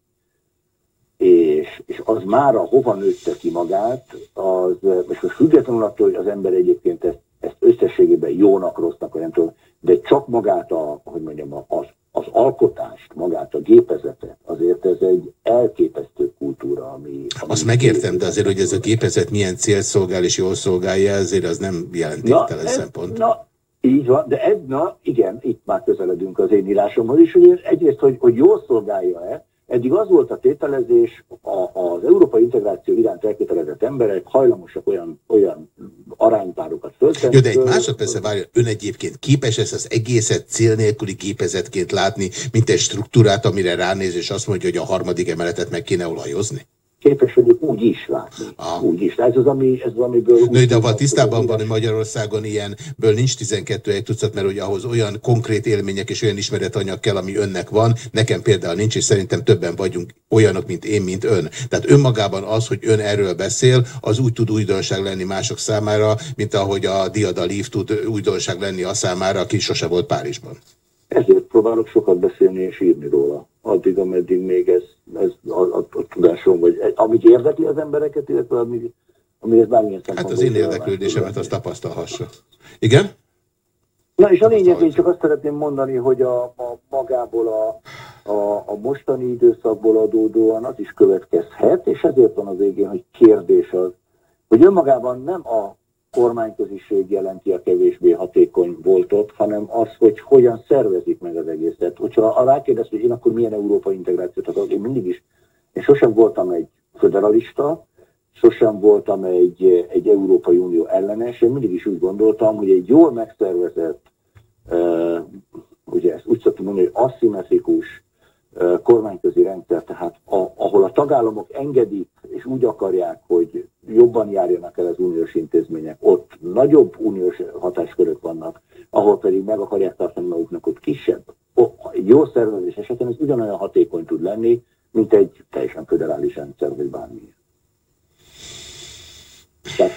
és, és az már a hova nőtte ki magát, az, és most függetlenül attól, hogy az ember egyébként ezt, ezt összességében jónak, rossznak, vagy nem tudom, de csak magát a, hogy mondjam, az, az alkotást, magát a gépezetet, azért ez egy elképesztő kultúra, ami... ami Azt megértem, de azért, hogy ez a gépezet milyen célt szolgál és jól szolgálja, ezért az nem jelentéktelen szempont. Na, így van, de ez, na igen, itt már közeledünk az én írásomhoz is, hogy egyrészt, hogy, hogy jól szolgálja-e, Eddig az volt a tételezés, a, az európai integráció iránt elkötelezett emberek hajlamosak olyan, olyan aránypárokat föltenni. Jó, de egy másodpercre várja, ön egyébként képes ezt az egészet cél nélküli gépezetként látni, mint egy struktúrát, amire ránéz, és azt mondja, hogy a harmadik emeletet meg kéne olajozni? Képes vagyok úgy is látni. Ah. Úgy is. Ez az, ami, ez az amiből... Nő, de van tisztában van, hogy Magyarországon ilyenből nincs 12 egy tucat, mert hogy ahhoz olyan konkrét élmények és olyan ismeretanyag kell, ami önnek van. Nekem például nincs, és szerintem többen vagyunk olyanok, mint én, mint ön. Tehát önmagában az, hogy ön erről beszél, az úgy tud újdonság lenni mások számára, mint ahogy a Diada Leaf tud újdonság lenni a számára, aki sose volt Párizsban. Ezért próbálok sokat beszélni és írni róla. Addig, ameddig még ez, ez a, a, a tudásom, vagy amit érdekli az embereket, illetve ami, ami ez bármilyen Hát az én érdeklődésemet azt tapasztalhassa. Igen? Na és a lényeg, én csak azt szeretném mondani, hogy a, a magából a, a, a mostani időszakból adódóan az is következhet, és ezért van az végén, hogy kérdés az, hogy önmagában nem a kormányköziség jelenti a kevésbé hatékony voltot, hanem az, hogy hogyan szervezik meg az egészet. Hogyha rákérdez, hogy én akkor milyen európai integrációt akarok, én mindig is, én sosem voltam egy föderalista, sosem voltam egy, egy Európai Unió ellenes, én mindig is úgy gondoltam, hogy egy jól megszervezett, uh, ugye ezt úgy szoktam mondani, hogy aszimmetrikus kormányközi rendszer, tehát a, ahol a tagállamok engedik és úgy akarják, hogy jobban járjanak el az uniós intézmények, ott nagyobb uniós hatáskörök vannak, ahol pedig meg akarják tartani maguknak, ott kisebb. Egy jó szervezés esetén ez ugyanolyan hatékony tud lenni, mint egy teljesen föderális rendszer, vagy bármi. Tehát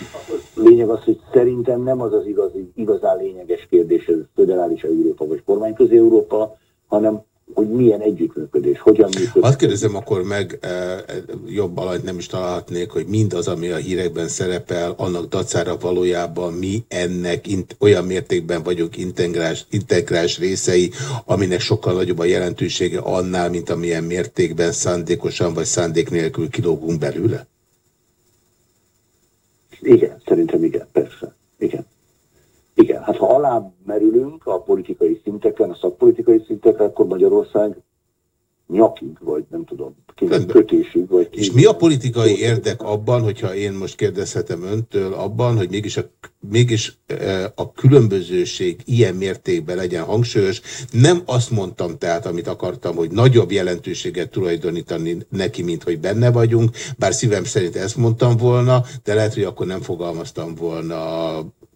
lényeg az, hogy szerintem nem az az igazi, igazán lényeges kérdés, ez föderális Európa vagy kormányközi Európa, hanem hogy milyen együttműködés, hogyan működik. Azt kérdezem akkor meg, e, jobb alatt nem is találhatnék, hogy mindaz, ami a hírekben szerepel, annak dacára valójában mi ennek olyan mértékben vagyunk integrás, integrás részei, aminek sokkal nagyobb a jelentősége annál, mint amilyen mértékben szándékosan vagy szándék nélkül kilógunk belőle? Igen, szerintem. Igen, hát ha alá merülünk a politikai szinteken, a szakpolitikai szinteken, akkor Magyarország nyakig, vagy nem tudom, kötésig. Vagy És mi a politikai érdek abban, hogyha én most kérdezhetem öntől, abban, hogy mégis a, mégis e, a különbözőség ilyen mértékben legyen hangsúlyos? Nem azt mondtam tehát, amit akartam, hogy nagyobb jelentőséget tulajdonítani neki, mint hogy benne vagyunk, bár szívem szerint ezt mondtam volna, de lehet, hogy akkor nem fogalmaztam volna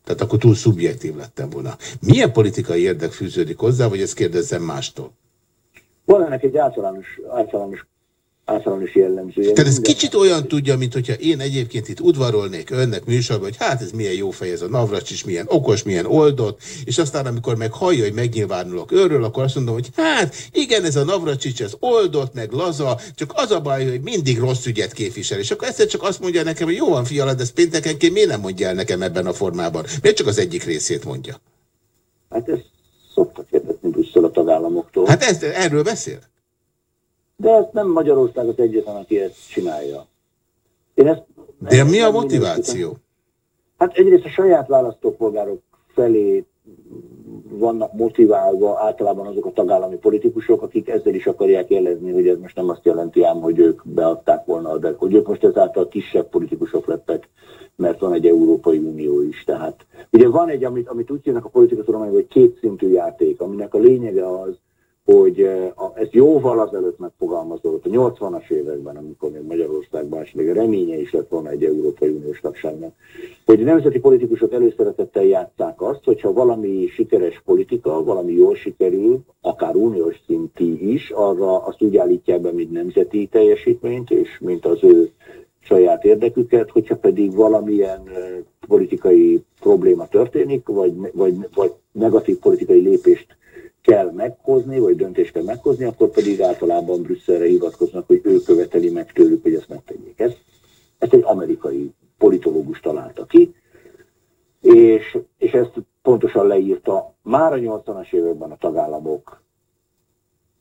tehát akkor túl szubjektív lettem volna. Milyen politikai érdek fűződik hozzá, vagy ezt kérdezzem mástól? Van ennek egy általános, általános általános jellemzője. Tehát ez kicsit olyan tudja, mint hogyha én egyébként itt udvarolnék önnek műsorban, hogy hát ez milyen jó fej ez a Navracs is, milyen okos, milyen oldott, és aztán amikor meg hallja, hogy megnyilvánulok őről, akkor azt mondom, hogy hát igen, ez a Navracsics, ez oldott, meg laza, csak az a baj, hogy mindig rossz ügyet képvisel. És akkor egyszer csak azt mondja nekem, hogy jó van fiala, de ezt péntekenként miért nem mondja el nekem ebben a formában? Miért csak az egyik részét mondja? Hát ezt szoktak kérdezni Brüsszel a tagállamoktól. Hát ezt, erről beszél? De ezt nem Magyarország az egyetlen, aki ezt csinálja. Én ezt, De mi a motiváció? Hát egyrészt a saját választópolgárok felé vannak motiválva általában azok a tagállami politikusok, akik ezzel is akarják jelezni, hogy ez most nem azt jelenti ám, hogy ők beadták volna, de hogy ők most ezáltal kisebb politikusok lettek, mert van egy Európai Unió is. Tehát ugye van egy, amit, amit úgy hívnak a politikatudományban, hogy kétszintű játék, aminek a lényege az, hogy eh, ez jóval azelőtt megfogalmazódott, a 80-as években, amikor még Magyarországban esetleg reménye is lett volna egy Európai Uniós tagságnak, hogy a nemzeti politikusok előszeretettel játszák azt, hogyha valami sikeres politika, valami jól sikerül, akár uniós szinti is, arra azt úgy állítják be, mint nemzeti teljesítményt, és mint az ő saját érdeküket, hogyha pedig valamilyen eh, politikai probléma történik, vagy, vagy, vagy negatív politikai lépést kell meghozni, vagy döntést kell meghozni, akkor pedig általában Brüsszelre hivatkoznak, hogy ő követeli meg tőlük, hogy ezt megtegyék. Ezt, ezt egy amerikai politológus találta ki, és, és ezt pontosan leírta már a 80-as években a tagállamok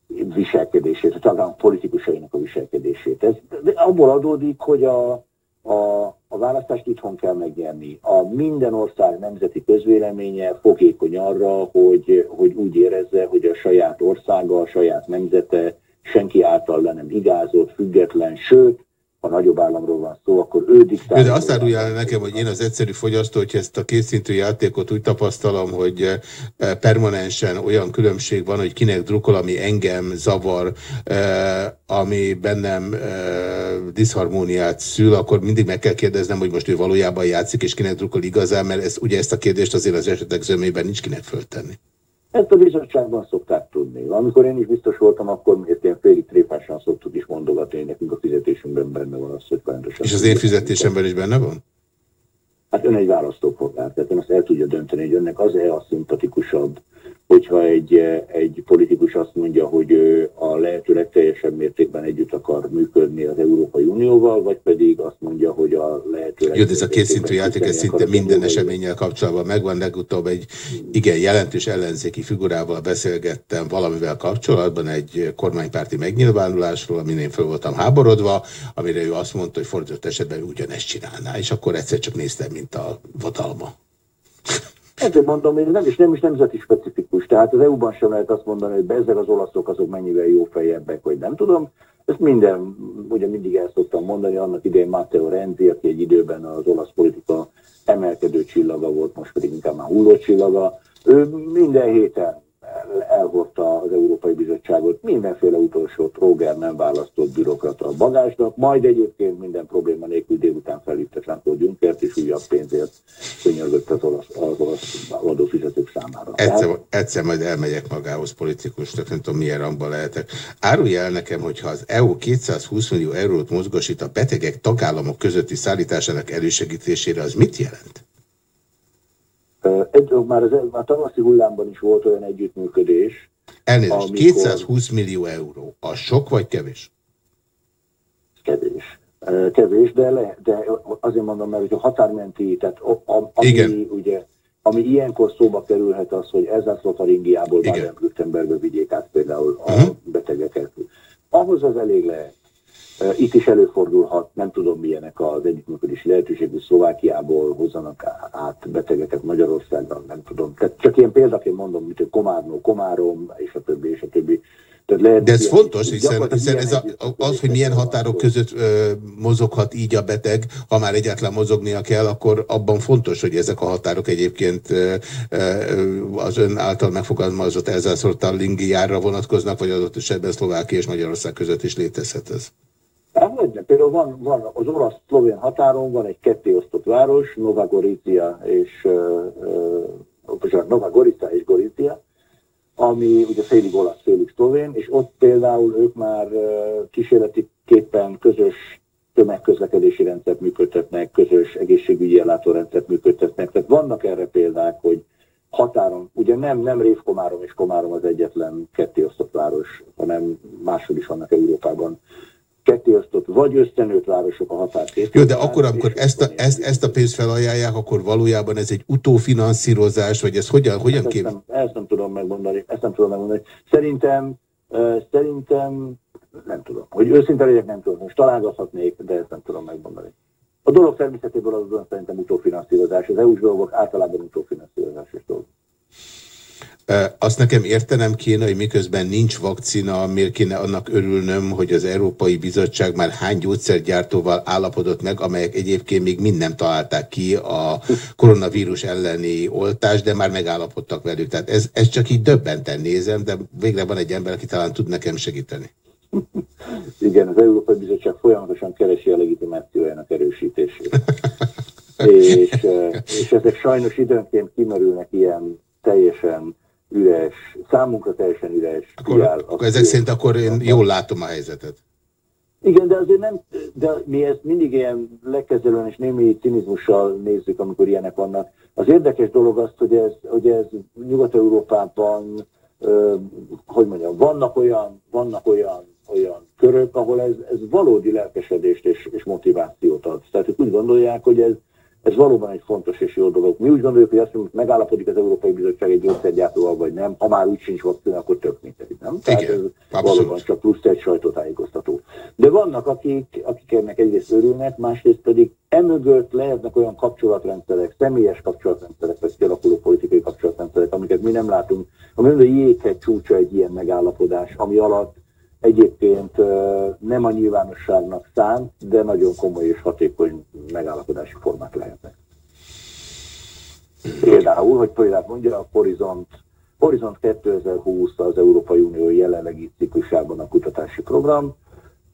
viselkedését, a tagállam politikusainak a viselkedését. Ez abból adódik, hogy a, a, a választást itthon kell megnyerni. A minden ország nemzeti közvéleménye fogékony arra, hogy, hogy úgy érezze, hogy a saját országa, a saját nemzete senki által le nem igázott, független, sőt, ha nagyobb államról van szó, akkor ő diktál. De azt árulja el nekem, hogy én az egyszerű fogyasztó, hogy ezt a kétszintű játékot úgy tapasztalom, hogy eh, permanensen olyan különbség van, hogy kinek drukol, ami engem zavar, eh, ami bennem eh, diszharmóniát szül, akkor mindig meg kell kérdeznem, hogy most ő valójában játszik, és kinek drukol igazán, mert ez, ugye ezt a kérdést azért az esetek zömében nincs kinek föltenni. Ezt a bizottságban szokták. Amikor én is biztos voltam, akkor miért ilyen félig tréfásan szoktuk is mondogatni, hogy nekünk a fizetésünkben benne van az, hogy pontosan. És az én fizetésemben is benne van? Hát ön egy választópolgár, tehát ön azt el tudja dönteni, hogy önnek az-e a szimpatikusabb, hogyha egy, egy politikus azt mondja, hogy ő a lehető legteljesebb mértékben együtt akar működni az Európai Unióval, vagy pedig azt mondja, hogy a lehető Jó, ez a kétszintű játék, ez szinte minden eseménnyel kapcsolatban megvan. Legutóbb egy igen jelentős ellenzéki figurával beszélgettem valamivel kapcsolatban, egy kormánypárti megnyilvánulásról, amin én föl voltam háborodva, amire ő azt mondta, hogy fordított esetben ugyanezt csinálná, és akkor egyszer csak néztem, mint a vadalma. Ezért mondom, hogy nem is, nem is nemzeti specifikus. Tehát az EU-ban sem lehet azt mondani, hogy ezek az olaszok azok mennyivel jó fejebbek, vagy nem tudom. Ezt minden, ugye mindig el szoktam mondani, annak idején Matteo Renzi, aki egy időben az olasz politika emelkedő csillaga volt, most pedig inkább már hulló csillaga. Ő minden héten elhordta az Európai Bizottságot mindenféle utolsó tróger nem választott bürokrata a bagásnak, majd egyébként minden probléma nélkül délután felhívta Jean-Claude Junckert, és újabb pénzért könyörgött az olasz, az olasz adófizetők számára. Egyszer, egyszer majd elmegyek magához politikusnak, nem tudom milyen rangban lehetek. Árulj el nekem, hogyha az EU 220 millió eurót mozgosít a betegek tagállamok közötti szállításának elősegítésére, az mit jelent? Egy, már az, a tavaszi hullámban is volt olyan együttműködés. Elnézést, amikor... 220 millió euró. Az sok vagy kevés? Kevés. Kevés, de, le, de azért mondom, mert hogy a határmenti, tehát ami, Igen. ugye, ami ilyenkor szóba kerülhet az, hogy ezzel Lotaringiából Baden-Württembergbe vigyék át például a uh-huh. betegeket. Ahhoz az elég lehet. Itt is előfordulhat, nem tudom milyenek az együttműködési lehetőség, hogy Szlovákiából hozzanak át betegeket Magyarországon, nem tudom. Tehát csak ilyen példaként mondom, mint Komárnó, Komárom, és a többi, és a többi. Tehát lehet, De ez ilyen, fontos, hiszen, hiszen ez a, az, hogy milyen határok között ö, mozoghat így a beteg, ha már egyáltalán mozognia kell, akkor abban fontos, hogy ezek a határok egyébként ö, ö, az ön által megfogalmazott elzászoltan lingiára vonatkoznak, vagy adott esetben Szlovákia és Magyarország között is létezhet ez. Hát, például van, van az orosz-szlovén határon van egy kettéosztott város, Nova Gorizia és uh, Nova Gorica és Gorizia, ami ugye félig olasz, félig szlovén, és ott például ők már uh, kísérletiképpen közös tömegközlekedési rendszert működtetnek, közös egészségügyi ellátórendszert működtetnek. Tehát vannak erre példák, hogy határon, ugye nem, nem Révkomárom és Komárom az egyetlen kettéosztott város, hanem máshol is vannak Európában kettéosztott, vagy ösztenőtt városok a határkét. Jó, de akkor, amikor ezt a, ezt, ezt a pénzt felajánlják, akkor valójában ez egy utófinanszírozás, vagy ez hogyan, hogyan ezt, nem, ezt nem tudom megmondani. Ezt nem tudom megmondani. Szerintem, uh, szerintem nem tudom. Hogy őszinte legyek, nem tudom. Most találgathatnék, de ezt nem tudom megmondani. A dolog természetéből az szerintem utófinanszírozás. Az EU-s dolgok általában utófinanszírozásos dolgok. Azt nekem értenem kéne, hogy miközben nincs vakcina, miért kéne annak örülnöm, hogy az Európai Bizottság már hány gyógyszergyártóval állapodott meg, amelyek egyébként még mind nem találták ki a koronavírus elleni oltást, de már megállapodtak velük. Tehát ez, ez csak így döbbenten nézem, de végre van egy ember, aki talán tud nekem segíteni. Igen, az Európai Bizottság folyamatosan keresi a legitimációjának erősítését. [LAUGHS] és, és ezek sajnos időnként kimerülnek ilyen teljesen üres, számunkra teljesen üres. Akkor, kiáll, akkor ezek szerint akkor én jól látom a helyzetet. Igen, de azért nem, de mi ezt mindig ilyen legkezelően és némi cinizmussal nézzük, amikor ilyenek vannak. Az érdekes dolog az, hogy ez, hogy ez Nyugat-Európában, hogy mondjam, vannak olyan, vannak olyan, olyan körök, ahol ez, ez valódi lelkesedést és, és motivációt ad. Tehát ők úgy gondolják, hogy ez, ez valóban egy fontos és jó dolog. Mi úgy gondoljuk, hogy azt mondjuk, megállapodik az Európai Bizottság egy gyógyszergyártóval, vagy nem, ha már úgy sincs vakcina, akkor tök mindegy, nem? Tehát Igen, ez valóban csak plusz egy sajtótájékoztató. De vannak, akik, akik ennek egyrészt örülnek, másrészt pedig emögött lehetnek olyan kapcsolatrendszerek, személyes kapcsolatrendszerek, vagy kialakuló politikai kapcsolatrendszerek, amiket mi nem látunk. Ami a jéghegy csúcsa egy ilyen megállapodás, ami alatt egyébként nem a nyilvánosságnak szánt, de nagyon komoly és hatékony megállapodási formák lehetnek. Például, hogy például mondja, a Horizont, Horizont 2020 az Európai Unió jelenlegi ciklusában a kutatási program,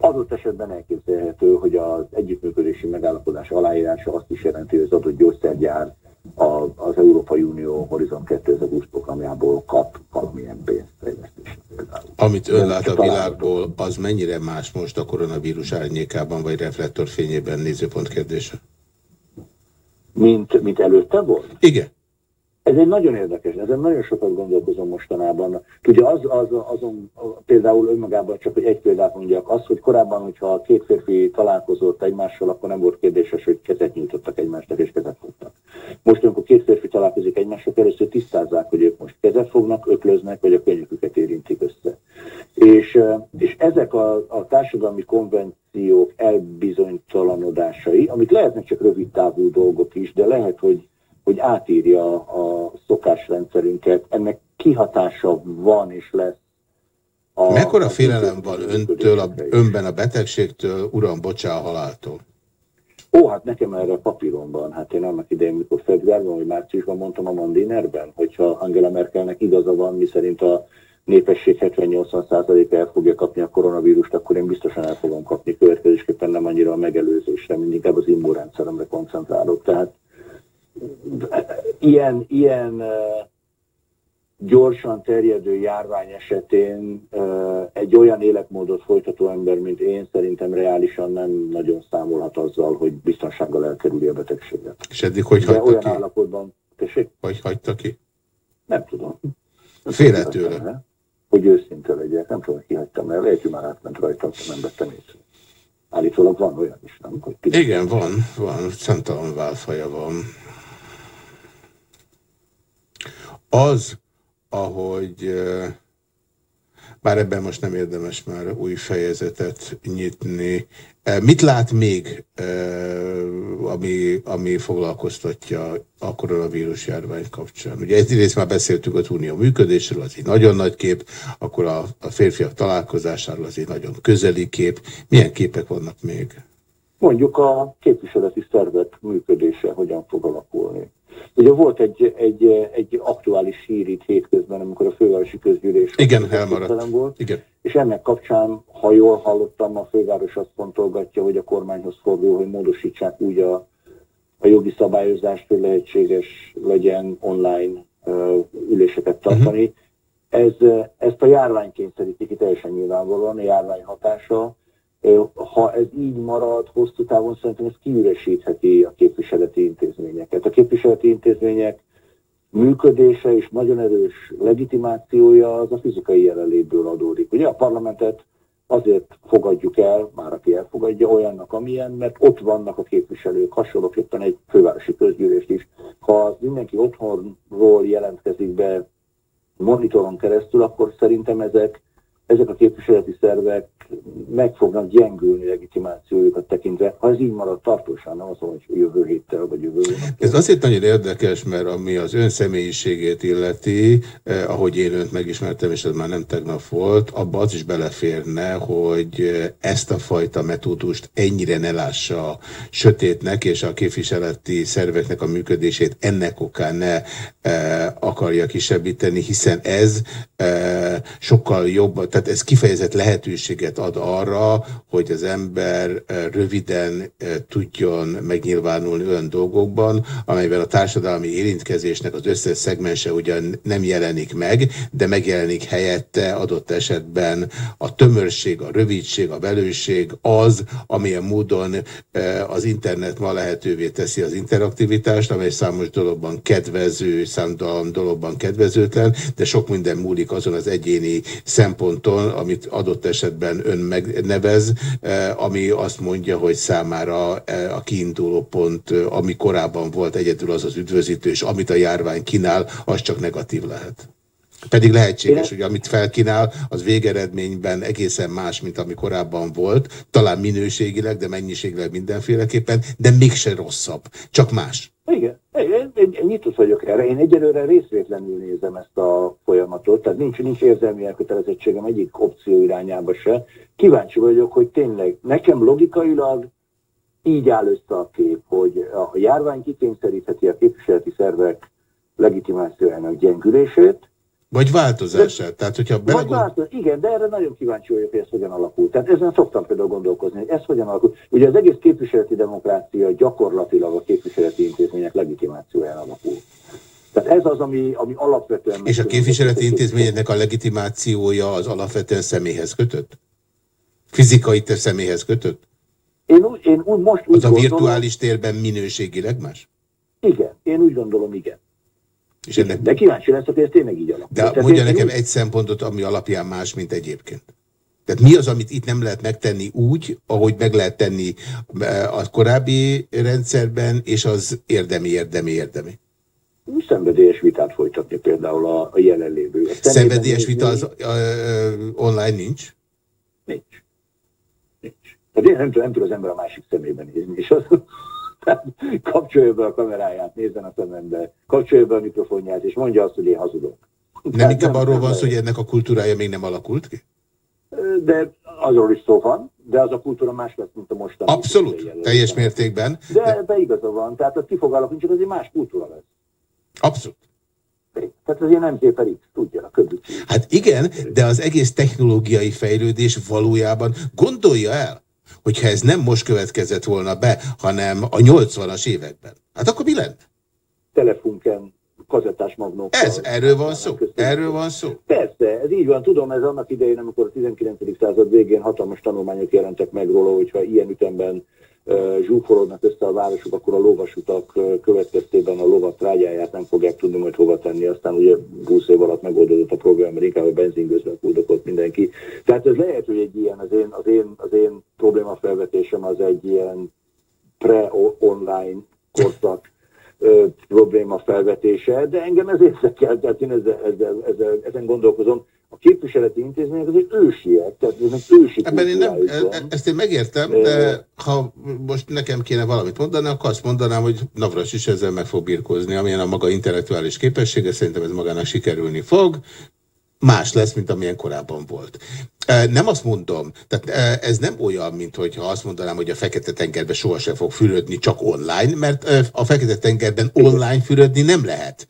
adott esetben elképzelhető, hogy az együttműködési megállapodás aláírása azt is jelenti, hogy az adott gyógyszergyár a, az Európai Unió Horizon 2020 programjából kap valamilyen pénzt fejlesztésre Amit ön lát a világból, az mennyire más most a koronavírus árnyékában, vagy reflektorfényében nézőpont kérdése? Mint, mint előtte volt? Igen. Ez egy nagyon érdekes, ezen nagyon sokat gondolkozom mostanában. Ugye az, az, azon például önmagában csak hogy egy példát mondjak, az, hogy korábban, hogyha két férfi találkozott egymással, akkor nem volt kérdéses, hogy kezet nyújtottak egymásnak és kezet fogtak. Most, amikor két férfi találkozik egymással, először tisztázzák, hogy ők most kezet fognak, öklöznek, vagy a könyöküket érintik össze. És, és ezek a, a társadalmi konvenciók elbizonytalanodásai, amik lehetnek csak rövid távú dolgok is, de lehet, hogy hogy átírja a szokásrendszerünket. Ennek kihatása van és lesz. A, Mekkora félelem van öntől, a, önben a betegségtől, uram, bocsá a haláltól? Ó, hát nekem erre papíron van. Hát én annak idején, mikor februárban vagy márciusban mondtam a Mandinerben, hogyha Angela Merkelnek igaza van, mi szerint a népesség 70-80%-a el fogja kapni a koronavírust, akkor én biztosan el fogom kapni következésképpen nem annyira a megelőzésre, mint inkább az immunrendszeremre koncentrálok. Tehát ilyen, ilyen gyorsan terjedő járvány esetén egy olyan életmódot folytató ember, mint én, szerintem reálisan nem nagyon számolhat azzal, hogy biztonsággal elkerüli a betegséget. És eddig hogy hagyta olyan ki? állapotban, tessék? Hogy hagyta ki? Nem tudom. Féle tőle. Hogy őszinte legyek, nem tudom, hogy kihagytam el, lehet, hogy már átment rajta, nem vettem észre. Állítólag van olyan is, nem? Hogy Igen, van, van, számtalan válfaja van. Az, ahogy bár ebben most nem érdemes már új fejezetet nyitni. Mit lát még, ami, ami foglalkoztatja a koronavírus járvány kapcsán? Ugye egyrészt már beszéltük az unió működésről, az egy nagyon nagy kép, akkor a, a férfiak találkozásáról az egy nagyon közeli kép. Milyen képek vannak még? Mondjuk a képviseleti szervek működése hogyan fog alakulni. Ugye volt egy, egy, egy aktuális hír itt hétközben, amikor a fővárosi közgyűlés Igen, elmaradt. volt, Igen. és ennek kapcsán, ha jól hallottam, a főváros azt fontolgatja, hogy a kormányhoz fordul, hogy módosítsák úgy a, a jogi szabályozást, hogy lehetséges legyen online uh, üléseket tartani. Uh-huh. Ez, ezt a járvány kényszeríti ki teljesen nyilvánvalóan, a járvány hatása, ha ez így marad, hosszú távon szerintem ez kiüresítheti a képviseleti intézményeket. A képviseleti intézmények működése és nagyon erős legitimációja az a fizikai jelenlétből adódik. Ugye a parlamentet azért fogadjuk el, már aki elfogadja olyannak, amilyen, mert ott vannak a képviselők, hasonlóképpen egy fővárosi közgyűlést is. Ha mindenki otthonról jelentkezik be monitoron keresztül, akkor szerintem ezek ezek a képviseleti szervek meg fognak gyengülni legitimációjukat tekintve. Ha ez így marad tartósan, nem az, hogy jövő héttel vagy jövő héttel. Ez azért nagyon érdekes, mert ami az ön személyiségét illeti, eh, ahogy én önt megismertem, és ez már nem tegnap volt, abba az is beleférne, hogy ezt a fajta metódust ennyire ne lássa sötétnek, és a képviseleti szerveknek a működését ennek okán ne eh, akarja kisebbíteni, hiszen ez eh, sokkal jobb, tehát ez kifejezett lehetőséget ad arra, hogy az ember eh, röviden eh, tudjon megnyilvánulni olyan dolgokban, amelyben a társadalmi érintkezésnek az összes szegmense ugyan nem jelenik meg, de megjelenik helyette adott esetben a tömörség, a rövidség, a velőség az, amilyen módon eh, az internet ma lehetővé teszi az interaktivitást, amely számos dologban kedvező, számtalan dologban kedvezőtlen, de sok minden múlik azon az egyéni szemponton, ponton, amit adott esetben ön megnevez, eh, ami azt mondja, hogy számára eh, a kiinduló pont, eh, ami korábban volt egyedül az az üdvözítő, és amit a járvány kínál, az csak negatív lehet. Pedig lehetséges, hogy amit felkínál, az végeredményben egészen más, mint ami korábban volt, talán minőségileg, de mennyiségileg mindenféleképpen, de mégse rosszabb, csak más. Igen, én, én, nyitott vagyok erre. Én egyelőre részvétlenül nézem ezt a folyamatot, tehát nincs, nincs érzelmi elkötelezettségem egyik opció irányába se. Kíváncsi vagyok, hogy tényleg nekem logikailag így áll össze a kép, hogy a járvány kikényszerítheti a képviseleti szervek legitimációjának gyengülését, vagy változását. Tehát, hogyha belegond... Vagy változ... Igen, de erre nagyon kíváncsi vagyok, hogy ez hogyan alakul. Tehát ezen szoktam például gondolkozni, hogy ez hogyan alakul. Ugye az egész képviseleti demokrácia gyakorlatilag a képviseleti intézmények legitimációján alakul. Tehát ez az, ami, ami alapvetően... És a képviseleti intézményeknek a legitimációja az alapvetően személyhez kötött? Fizikai te személyhez kötött? Én úgy, én úgy most úgy Az a virtuális gondolom, térben minőségileg más? Igen, én úgy gondolom, igen. És ennek, De kíváncsi lesz, hogy ez tényleg így alakul. de Tehát mondja nekem egy szempontot, ami alapján más, mint egyébként. Tehát mi az, amit itt nem lehet megtenni úgy, ahogy meg lehet tenni eh, a korábbi rendszerben, és az érdemi, érdemi, érdemi. Szenvedélyes vitát folytatni például a, a jelenlévő. A Szenvedélyes vita az ö, online nincs? Nincs. Nincs. Tehát én nem, nem tud az ember a másik szemébe nézni, és az, tehát [LAUGHS] kapcsolja be a kameráját, nézzen a szemembe, kapcsolja be a mikrofonját, és mondja azt, hogy én hazudok. Nem Tehát inkább arról van nem szó, hogy ennek a kultúrája még nem alakult ki? De azról is szó van, de az a kultúra más lesz, mint a mostani. Abszolút, teljes mértékben. De, de igaza van, tehát az ki fog alakulni, csak az egy más kultúra lesz. Abszolút. Tehát az ilyen nem per X, tudja, a köbük. Hát igen, de az egész technológiai fejlődés valójában gondolja el, hogyha ez nem most következett volna be, hanem a 80-as években. Hát akkor mi lenne? Telefunken, kazettás magnókkal. Ez, erről van szó. Erről van szó. Persze, ez így van. Tudom, ez annak idején, amikor a 19. század végén hatalmas tanulmányok jelentek meg róla, hogyha ilyen ütemben zsúfolódnak össze a városok, akkor a lovasutak következtében a lovat trágyáját nem fogják tudni majd hova tenni. Aztán ugye 20 év alatt megoldódott a program, mert inkább a benzingőzben kuldokott mindenki. Tehát ez lehet, hogy egy ilyen, az én, az én, az én problémafelvetésem az egy ilyen pre-online korszak ö, probléma felvetése, de engem ez érdekel, tehát én ezzel, ezzel, ezzel, ezen gondolkozom. A képviseleti intézmények azok ősiek, tehát ezek ősi Ebben én nem, kultúrájuk e- van. ezt én megértem, de ha most nekem kéne valamit mondani, akkor azt mondanám, hogy Navras is ezzel meg fog birkózni, amilyen a maga intellektuális képessége, szerintem ez magának sikerülni fog. Más lesz, mint amilyen korábban volt. Nem azt mondom, tehát ez nem olyan, mint hogyha azt mondanám, hogy a Fekete-tengerben sohasem fog fürödni csak online, mert a Fekete-tengerben online fürödni nem lehet.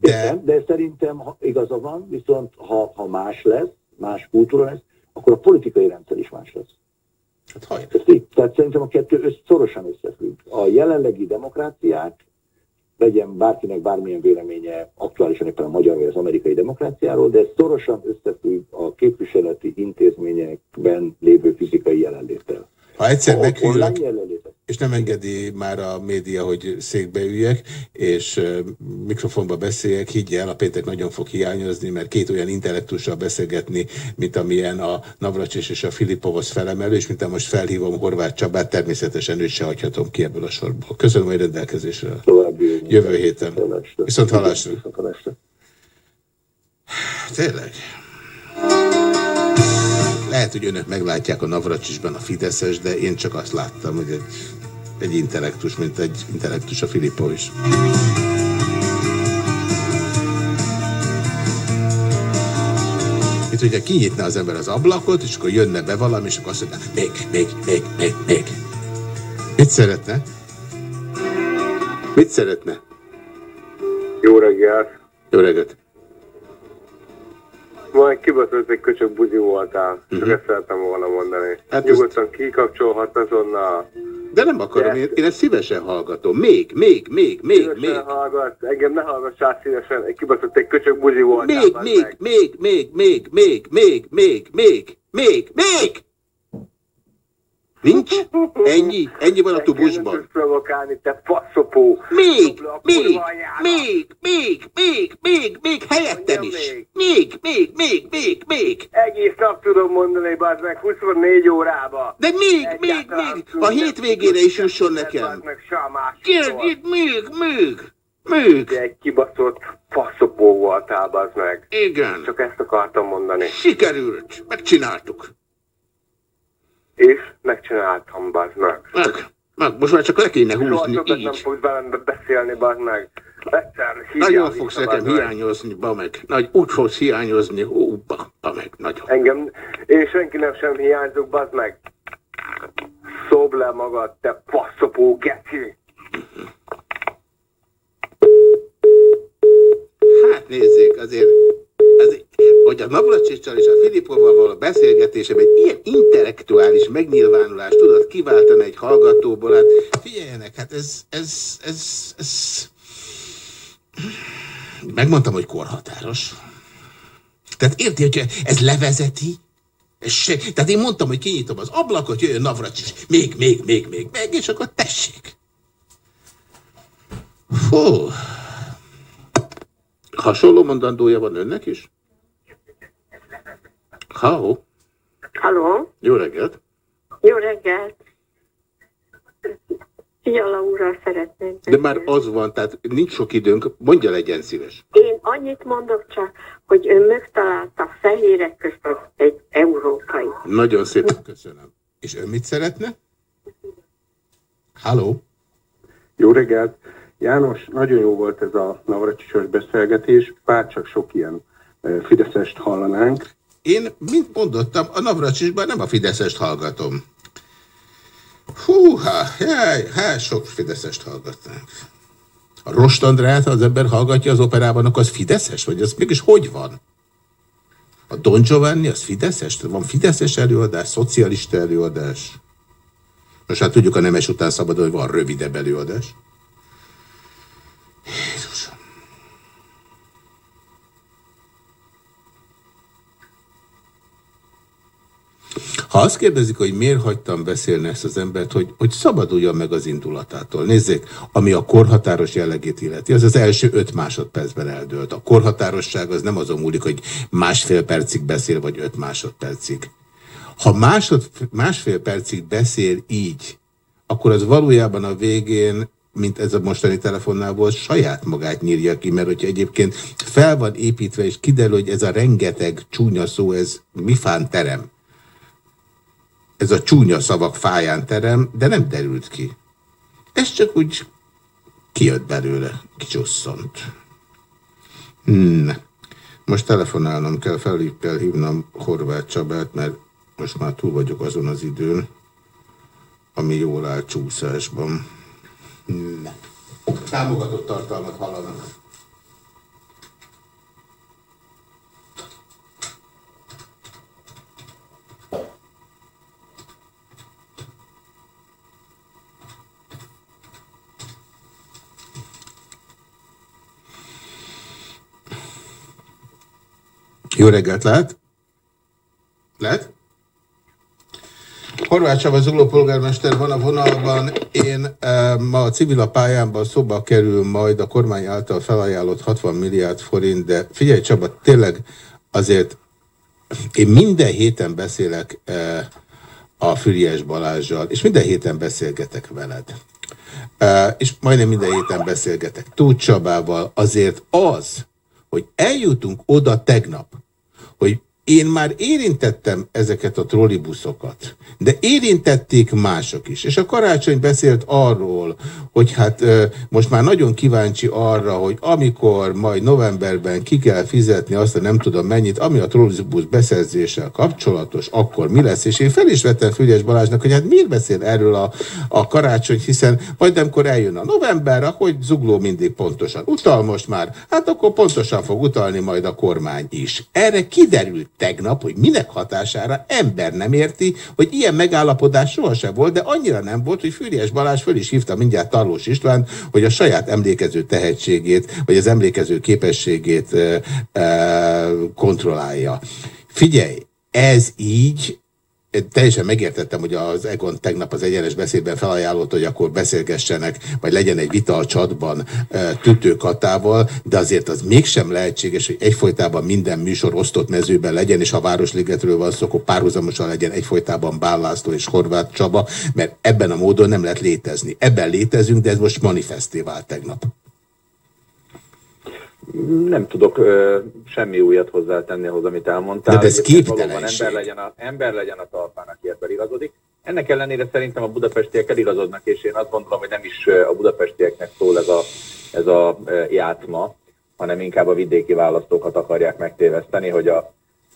De, De, de szerintem igaza van, viszont ha, ha más lesz, más kultúra lesz, akkor a politikai rendszer is más lesz. hát. Tehát szerintem a kettő szorosan összefügg. A jelenlegi demokráciák, legyen bárkinek bármilyen véleménye aktuálisan éppen a magyar vagy az amerikai demokráciáról, de ez szorosan összefügg a képviseleti intézményekben lévő fizikai jelenléttel. Ha egyszer A jelenlétet. és nem engedi már a média, hogy székbe üljek, és mikrofonba beszéljek, higgy el, a péntek nagyon fog hiányozni, mert két olyan intellektussal beszélgetni, mint amilyen a Navracsis és a Filipovhoz felemelő, és mint most felhívom Horváth Csabát, természetesen őt se hagyhatom ki ebből a sorból. Köszönöm, hogy rendelkezésre. áll. Jövő héten. Viszont hallásra. Tényleg? Lehet, hogy önök meglátják a Navracsisban a Fideszes, de én csak azt láttam, hogy egy, egy intellektus, mint egy intellektus a Filippo is. Itt, hogyha kinyitna az ember az ablakot, és akkor jönne be valami, és akkor azt mondja, még, még, még, még, még. Mit szeretne? Mit szeretne? Jó reggelt. Jó reggelt! Majd kibaszott egy köcsög buzi voltál. Csak ezt szerettem volna mondani. Mhm. Hát Nyugodtan kikapcsolhat azonnal. De nem akarom, én, én ezt szívesen hallgatom. Még, még, még, még, még. Szívesen hallgat. Engem ne hallgassál szívesen. Egy kibaszott egy köcsög buzi voltál. Még, még, meg. még, még, még, még, még, még, még, még, még! Nincs? Ennyi? Ennyi van a tubusban? provokálni, te faszopó. Még, még, még, még, még, még, még, helyettem is. még. Még, még, még, még. Egész nap tudom mondani, bazd meg, 24 órába. De még, még, még, a de hétvégére is jusson nekem. Kérd, itt még, még, még. Te egy kibaszott faszopó voltál, bazd meg. Igen, Csak ezt akartam mondani. sikerült, megcsináltuk. És megcsináltam, bazd meg. Meg, meg, most már csak le kéne Soha húzni többet nem így. fogsz velem beszélni, bazd meg. Egyszer Nagyon fogsz nekem hiányozni, ba meg. Nagy, úgy fogsz hiányozni, ó, ba, ba meg, nagyon. Engem, én senkinek sem hiányzok, bazd meg. Szobd le magad, te faszopó geci. Hát nézzék, azért, azért hogy a Navracsicsal és a Filipovval való beszélgetésem egy ilyen intellektuális megnyilvánulást tudott kiváltani egy hallgatóból, hát figyeljenek, hát ez, ez, ez, ez... Megmondtam, hogy korhatáros. Tehát érti, hogy ez levezeti? Ez se, tehát én mondtam, hogy kinyitom az ablakot, jöjjön Navracsics, még, még, még, még, még, és akkor tessék. Fú. Hasonló mondandója van önnek is? How? Halló? Jó reggelt! Jó reggelt! Fiala úrral szeretnék De már az van, tehát nincs sok időnk, mondja legyen szíves. Én annyit mondok csak, hogy ön megtalálta fehérek között egy európai. Nagyon szépen köszönöm. És ön mit szeretne? Halló? Jó reggelt! János, nagyon jó volt ez a Navracsisos beszélgetés, bárcsak sok ilyen Fideszest hallanánk. Én, mint mondottam, a Navracsisban nem a Fideszest hallgatom. Húha, jaj, hát sok Fideszest hallgatnánk. A Rost Andrát, az ember hallgatja az operában, akkor az Fideszes? Vagy az mégis hogy van? A Don Giovanni az Fideszes? Van Fideszes előadás, szocialista előadás? Most hát tudjuk a nemes után szabad, hogy van rövidebb előadás. Jézusom. Ha azt kérdezik, hogy miért hagytam beszélni ezt az embert, hogy, hogy szabaduljon meg az indulatától. Nézzék, ami a korhatáros jellegét illeti, az az első öt másodpercben eldőlt. A korhatárosság az nem azon múlik, hogy másfél percig beszél, vagy öt másodpercig. Ha másod, másfél percig beszél így, akkor az valójában a végén, mint ez a mostani telefonnál volt, saját magát nyírja ki, mert hogyha egyébként fel van építve, és kiderül, hogy ez a rengeteg csúnya szó, ez mifán terem. Ez a csúnya szavak fáján terem, de nem derült ki. Ez csak úgy kijött belőle, kicsusszont. Hmm. Most telefonálnom kell, fel kell hívnom Horváth Csabát, mert most már túl vagyok azon az időn, ami jól áll csúszásban. Támogatott tartalmat hallanak. Jó reggelt lehet? Lehet? Horváth Csaba Zugló polgármester van a vonalban. Én e, ma a civil pályámban szóba kerül majd a kormány által felajánlott 60 milliárd forint, de figyelj Csaba, tényleg azért én minden héten beszélek e, a Füriás Balázsjal, és minden héten beszélgetek veled. E, és majdnem minden héten beszélgetek Tóth Csabával. Azért az, hogy eljutunk oda tegnap, hogy én már érintettem ezeket a trollibuszokat, de érintették mások is. És a karácsony beszélt arról, hogy hát most már nagyon kíváncsi arra, hogy amikor majd novemberben ki kell fizetni azt a nem tudom mennyit, ami a trollibusz beszerzéssel kapcsolatos, akkor mi lesz? És én fel is vettem Fügyes Balázsnak, hogy hát miért beszél erről a, a karácsony, hiszen majd amikor eljön a november, hogy Zugló mindig pontosan utal most már, hát akkor pontosan fog utalni majd a kormány is. Erre kiderült tegnap, hogy minek hatására ember nem érti, hogy ilyen megállapodás sohasem volt, de annyira nem volt, hogy Fűries Balázs föl is hívta mindjárt Tarlós István, hogy a saját emlékező tehetségét, vagy az emlékező képességét e, e, kontrollálja. Figyelj, ez így teljesen megértettem, hogy az Egon tegnap az egyenes beszédben felajánlott, hogy akkor beszélgessenek, vagy legyen egy vita a csatban Tütőkatával, de azért az mégsem lehetséges, hogy egyfolytában minden műsor osztott mezőben legyen, és ha Városligetről van szó, akkor párhuzamosan legyen egyfolytában Bál László és Horváth Csaba, mert ebben a módon nem lehet létezni. Ebben létezünk, de ez most manifesté tegnap. Nem tudok ö, semmi újat hozzátenni ahhoz, amit elmondtál. De ez képtelenség. Ember legyen, a, ember legyen a talpán, aki ebben igazodik. Ennek ellenére szerintem a budapestiek eligazodnak, és én azt gondolom, hogy nem is a budapestieknek szól ez a, ez a játszma, hanem inkább a vidéki választókat akarják megtéveszteni, hogy a,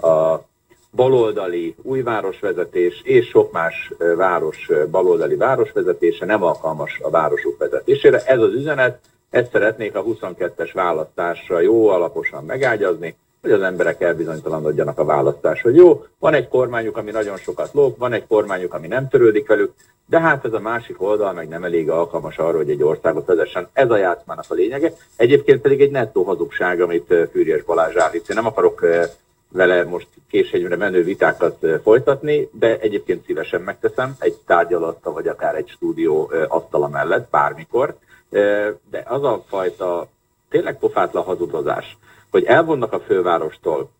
a baloldali új városvezetés és sok más város baloldali városvezetése nem alkalmas a városok vezetésére. Ez az üzenet, ezt szeretnék a 22-es választásra jó alaposan megágyazni, hogy az emberek elbizonytalanodjanak a választás, hogy jó, van egy kormányuk, ami nagyon sokat lóg, van egy kormányuk, ami nem törődik velük, de hát ez a másik oldal meg nem elég alkalmas arra, hogy egy országot vezessen. Ez a játszmának a lényege. Egyébként pedig egy nettó hazugság, amit ö, Fűrjes Balázs állít. Én nem akarok ö, vele most késhegyre menő vitákat ö, folytatni, de egyébként szívesen megteszem egy tárgyalattal, vagy akár egy stúdió asztala mellett, bármikor. De az a fajta tényleg pofátlan hazudozás, hogy elvonnak a fővárostól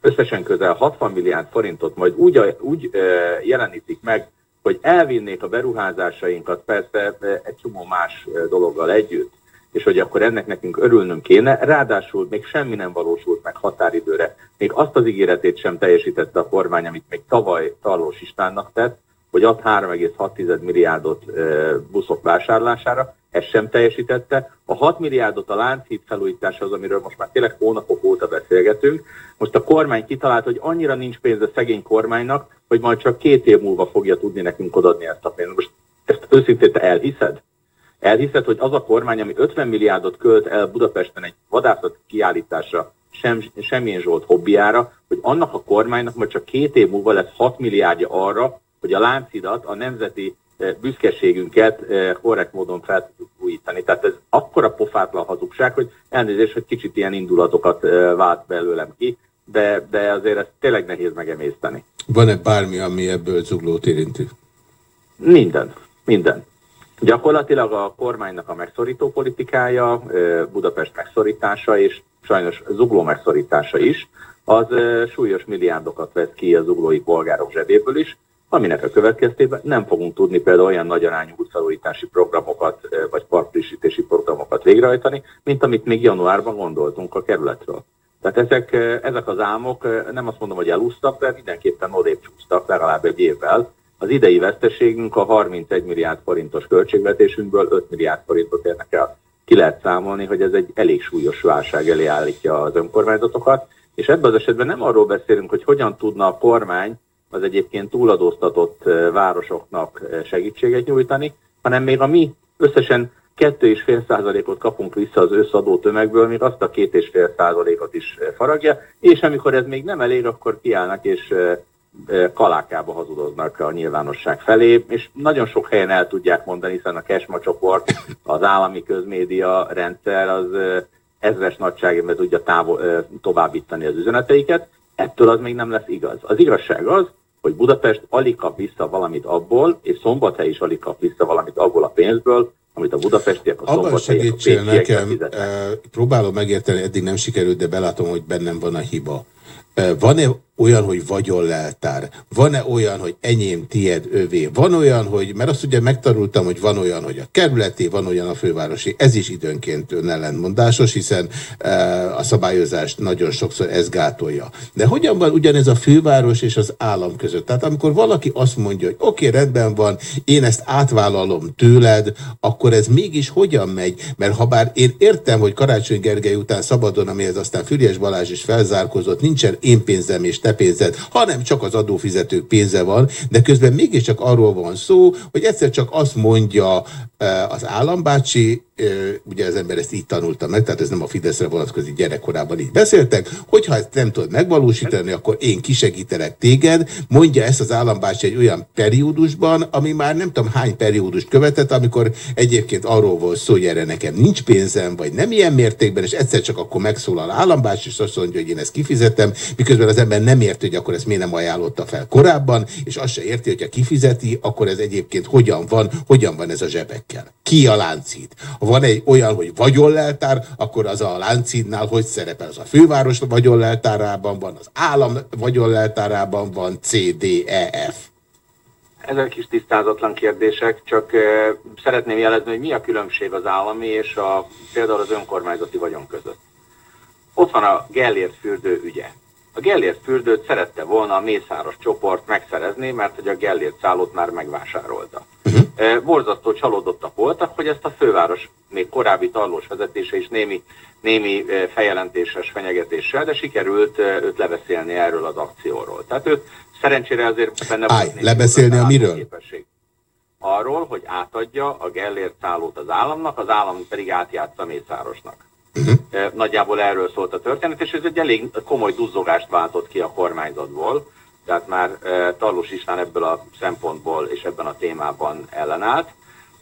összesen közel 60 milliárd forintot, majd úgy, úgy jelenítik meg, hogy elvinnék a beruházásainkat persze egy csomó más dologgal együtt, és hogy akkor ennek nekünk örülnünk kéne, ráadásul még semmi nem valósult meg határidőre. Még azt az ígéretét sem teljesítette a kormány, amit még tavaly Tarlós Istvánnak tett, hogy ad 3,6 milliárdot buszok vásárlására, ezt sem teljesítette. A 6 milliárdot a Lánchíd felújításhoz, amiről most már tényleg hónapok óta beszélgetünk, most a kormány kitalált, hogy annyira nincs pénz a szegény kormánynak, hogy majd csak két év múlva fogja tudni nekünk odaadni ezt a pénzt. Most ezt őszintén te elhiszed? Elhiszed, hogy az a kormány, ami 50 milliárdot költ el Budapesten egy vadászat kiállításra, sem, semmilyen Zsolt hobbiára, hogy annak a kormánynak majd csak két év múlva lesz 6 milliárdja arra, hogy a láncidat, a nemzeti eh, büszkeségünket eh, korrekt módon fel tudjuk újítani. Tehát ez akkora pofátlan hazugság, hogy elnézést, hogy kicsit ilyen indulatokat eh, vált belőlem ki, de, de azért ezt tényleg nehéz megemészteni. Van-e bármi, ami ebből zuglót érinti? Minden, minden. Gyakorlatilag a kormánynak a megszorító politikája, Budapest megszorítása és sajnos zugló megszorítása is, az súlyos milliárdokat vesz ki az zuglói polgárok zsebéből is, aminek a következtében nem fogunk tudni például olyan nagy arányú útfelújítási programokat vagy parkfrissítési programokat végrehajtani, mint amit még januárban gondoltunk a kerületről. Tehát ezek, ezek az álmok nem azt mondom, hogy elúsztak, de mindenképpen odébb csúsztak legalább egy évvel. Az idei veszteségünk a 31 milliárd forintos költségvetésünkből 5 milliárd forintot érnek el. Ki lehet számolni, hogy ez egy elég súlyos válság elé állítja az önkormányzatokat, és ebben az esetben nem arról beszélünk, hogy hogyan tudna a kormány az egyébként túladóztatott városoknak segítséget nyújtani, hanem még a mi összesen 2,5%-ot kapunk vissza az összadó tömegből, még azt a 2,5%-ot is faragja, és amikor ez még nem elég, akkor kiállnak és kalákába hazudoznak a nyilvánosság felé, és nagyon sok helyen el tudják mondani, hiszen a Kesma csoport, az állami közmédia rendszer az ezres nagyságében tudja távol, továbbítani az üzeneteiket, ettől az még nem lesz igaz. Az igazság az, hogy Budapest alig kap vissza valamit abból, és Szombathely is alig kap vissza valamit abból a pénzből, amit a budapestiek, a Abban segítsél nekem, fizetnek. próbálom megérteni, eddig nem sikerült, de belátom, hogy bennem van a hiba. Van-e olyan, hogy vagyonleltár? Van-e olyan, hogy enyém, tied, övé? Van olyan, hogy, mert azt ugye megtanultam, hogy van olyan, hogy a kerületi, van olyan a fővárosi. Ez is időnként ellentmondásos, hiszen e, a szabályozást nagyon sokszor ez gátolja. De hogyan van ugyanez a főváros és az állam között? Tehát amikor valaki azt mondja, hogy oké, okay, rendben van, én ezt átvállalom tőled, akkor ez mégis hogyan megy? Mert ha bár én értem, hogy Karácsony Gergely után szabadon, amihez aztán Füriás Balázs is felzárkozott, nincsen én pénzem és te te pénzed, hanem csak az adófizetők pénze van, de közben mégiscsak arról van szó, hogy egyszer csak azt mondja az állambácsi, ugye az ember ezt így tanulta meg, tehát ez nem a Fideszre vonatkozik, gyerekkorában így beszéltek, hogyha ezt nem tudod megvalósítani, akkor én kisegítelek téged, mondja ezt az állambácsi egy olyan periódusban, ami már nem tudom hány periódust követett, amikor egyébként arról volt szó, hogy erre nekem nincs pénzem, vagy nem ilyen mértékben, és egyszer csak akkor megszólal állambácsi, és azt mondja, hogy én ezt kifizetem, miközben az ember nem érti, hogy akkor ezt miért nem ajánlotta fel korábban, és azt se érti, hogy ha kifizeti, akkor ez egyébként hogyan van, hogyan van ez a zsebek kell. Ki a láncid? Ha van egy olyan, hogy vagyonleltár, akkor az a láncidnál hogy szerepel? Az a főváros vagyonleltárában van, az állam vagyonleltárában van, C, D, E, F. Ezek is tisztázatlan kérdések, csak szeretném jelezni, hogy mi a különbség az állami és a, például az önkormányzati vagyon között. Ott van a Gellért fürdő ügye. A Gellért fürdőt szerette volna a Mészáros csoport megszerezni, mert hogy a Gellért szállót már megvásárolta. Uh-huh. Borzasztó csalódottak voltak, hogy ezt a főváros még korábbi tarlós vezetése is némi, némi feljelentéses fenyegetéssel, de sikerült őt lebeszélni erről az akcióról. Tehát őt szerencsére azért benne Állj, lebeszélni a miről? Képesség. Arról, hogy átadja a Gellért szállót az államnak, az állam pedig átjátsza Mészárosnak. Uh-huh. Nagyjából erről szólt a történet, és ez egy elég komoly duzzogást váltott ki a kormányzatból tehát már e, Tarlós István ebből a szempontból és ebben a témában ellenállt,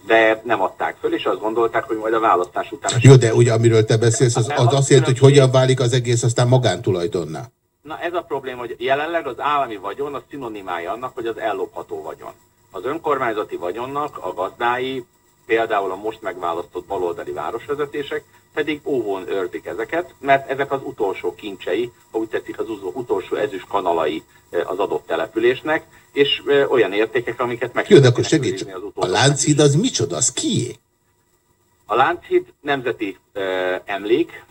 de nem adták föl, és azt gondolták, hogy majd a választás után... Jó, de ugye amiről te beszélsz, az, az azt jelenti, hogy hogyan válik az egész aztán magántulajdonná. Na ez a probléma, hogy jelenleg az állami vagyon a szinonimája annak, hogy az ellopható vagyon. Az önkormányzati vagyonnak a gazdái például a most megválasztott baloldali városvezetések pedig óvón őrzik ezeket, mert ezek az utolsó kincsei, ha úgy tetszik, az utolsó ezüst kanalai eh, az adott településnek, és eh, olyan értékek, amiket meg Jó, de akkor segíts, a. Lánchíd az micsoda, az kié? A Lánchíd nemzeti eh, emlék,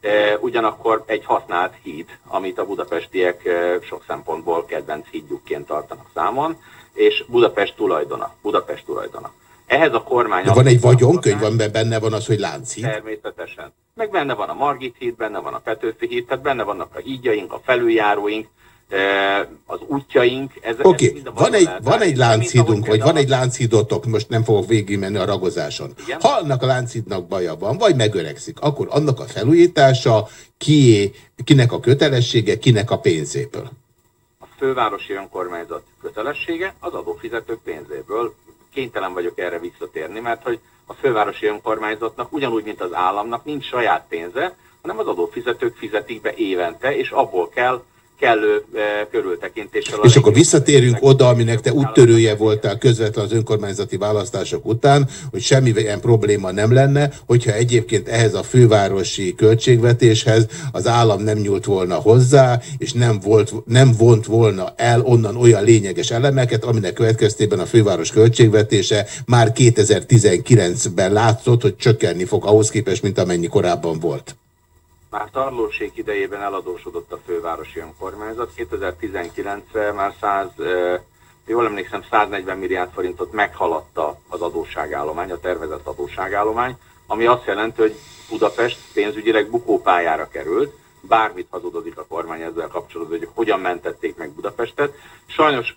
eh, ugyanakkor egy használt híd, amit a budapestiek eh, sok szempontból kedvenc hídjukként tartanak számon, és Budapest tulajdona. Budapest tulajdona. Ehhez a kormány... De van egy vagyonkönyv, amiben benne van az, hogy Lánchíd. Természetesen. Meg benne van a Margit híd, benne van a Petőfi híd, tehát benne vannak a hídjaink, a felüljáróink, eh, az útjaink. Oké, a van egy, van egy ahogy vagy van egy lánchídotok, most nem fogok végigmenni a ragozáson. Igen. Ha annak a lánchídnak baja van, vagy megöregszik, akkor annak a felújítása kié, kinek a kötelessége, kinek a pénzéből. a fővárosi önkormányzat kötelessége az adófizetők pénzéből. Kénytelen vagyok erre visszatérni, mert hogy a fővárosi önkormányzatnak ugyanúgy, mint az államnak nincs saját pénze, hanem az adófizetők fizetik be évente, és abból kell kellő e, körültekintéssel. És akkor visszatérünk oda, aminek te úttörője voltál közvetlen az önkormányzati választások után, hogy semmi ilyen probléma nem lenne, hogyha egyébként ehhez a fővárosi költségvetéshez az állam nem nyúlt volna hozzá, és nem, volt, nem vont volna el onnan olyan lényeges elemeket, aminek következtében a főváros költségvetése már 2019-ben látszott, hogy csökkenni fog ahhoz képest, mint amennyi korábban volt. Már tarlóség idejében eladósodott a fővárosi önkormányzat. 2019-re már 100, eh, jól emlékszem, 140 milliárd forintot meghaladta az adósságállomány, a tervezett adósságállomány, ami azt jelenti, hogy Budapest pénzügyileg bukópályára került, bármit hazudozik a kormány ezzel kapcsolatban, hogy hogyan mentették meg Budapestet. Sajnos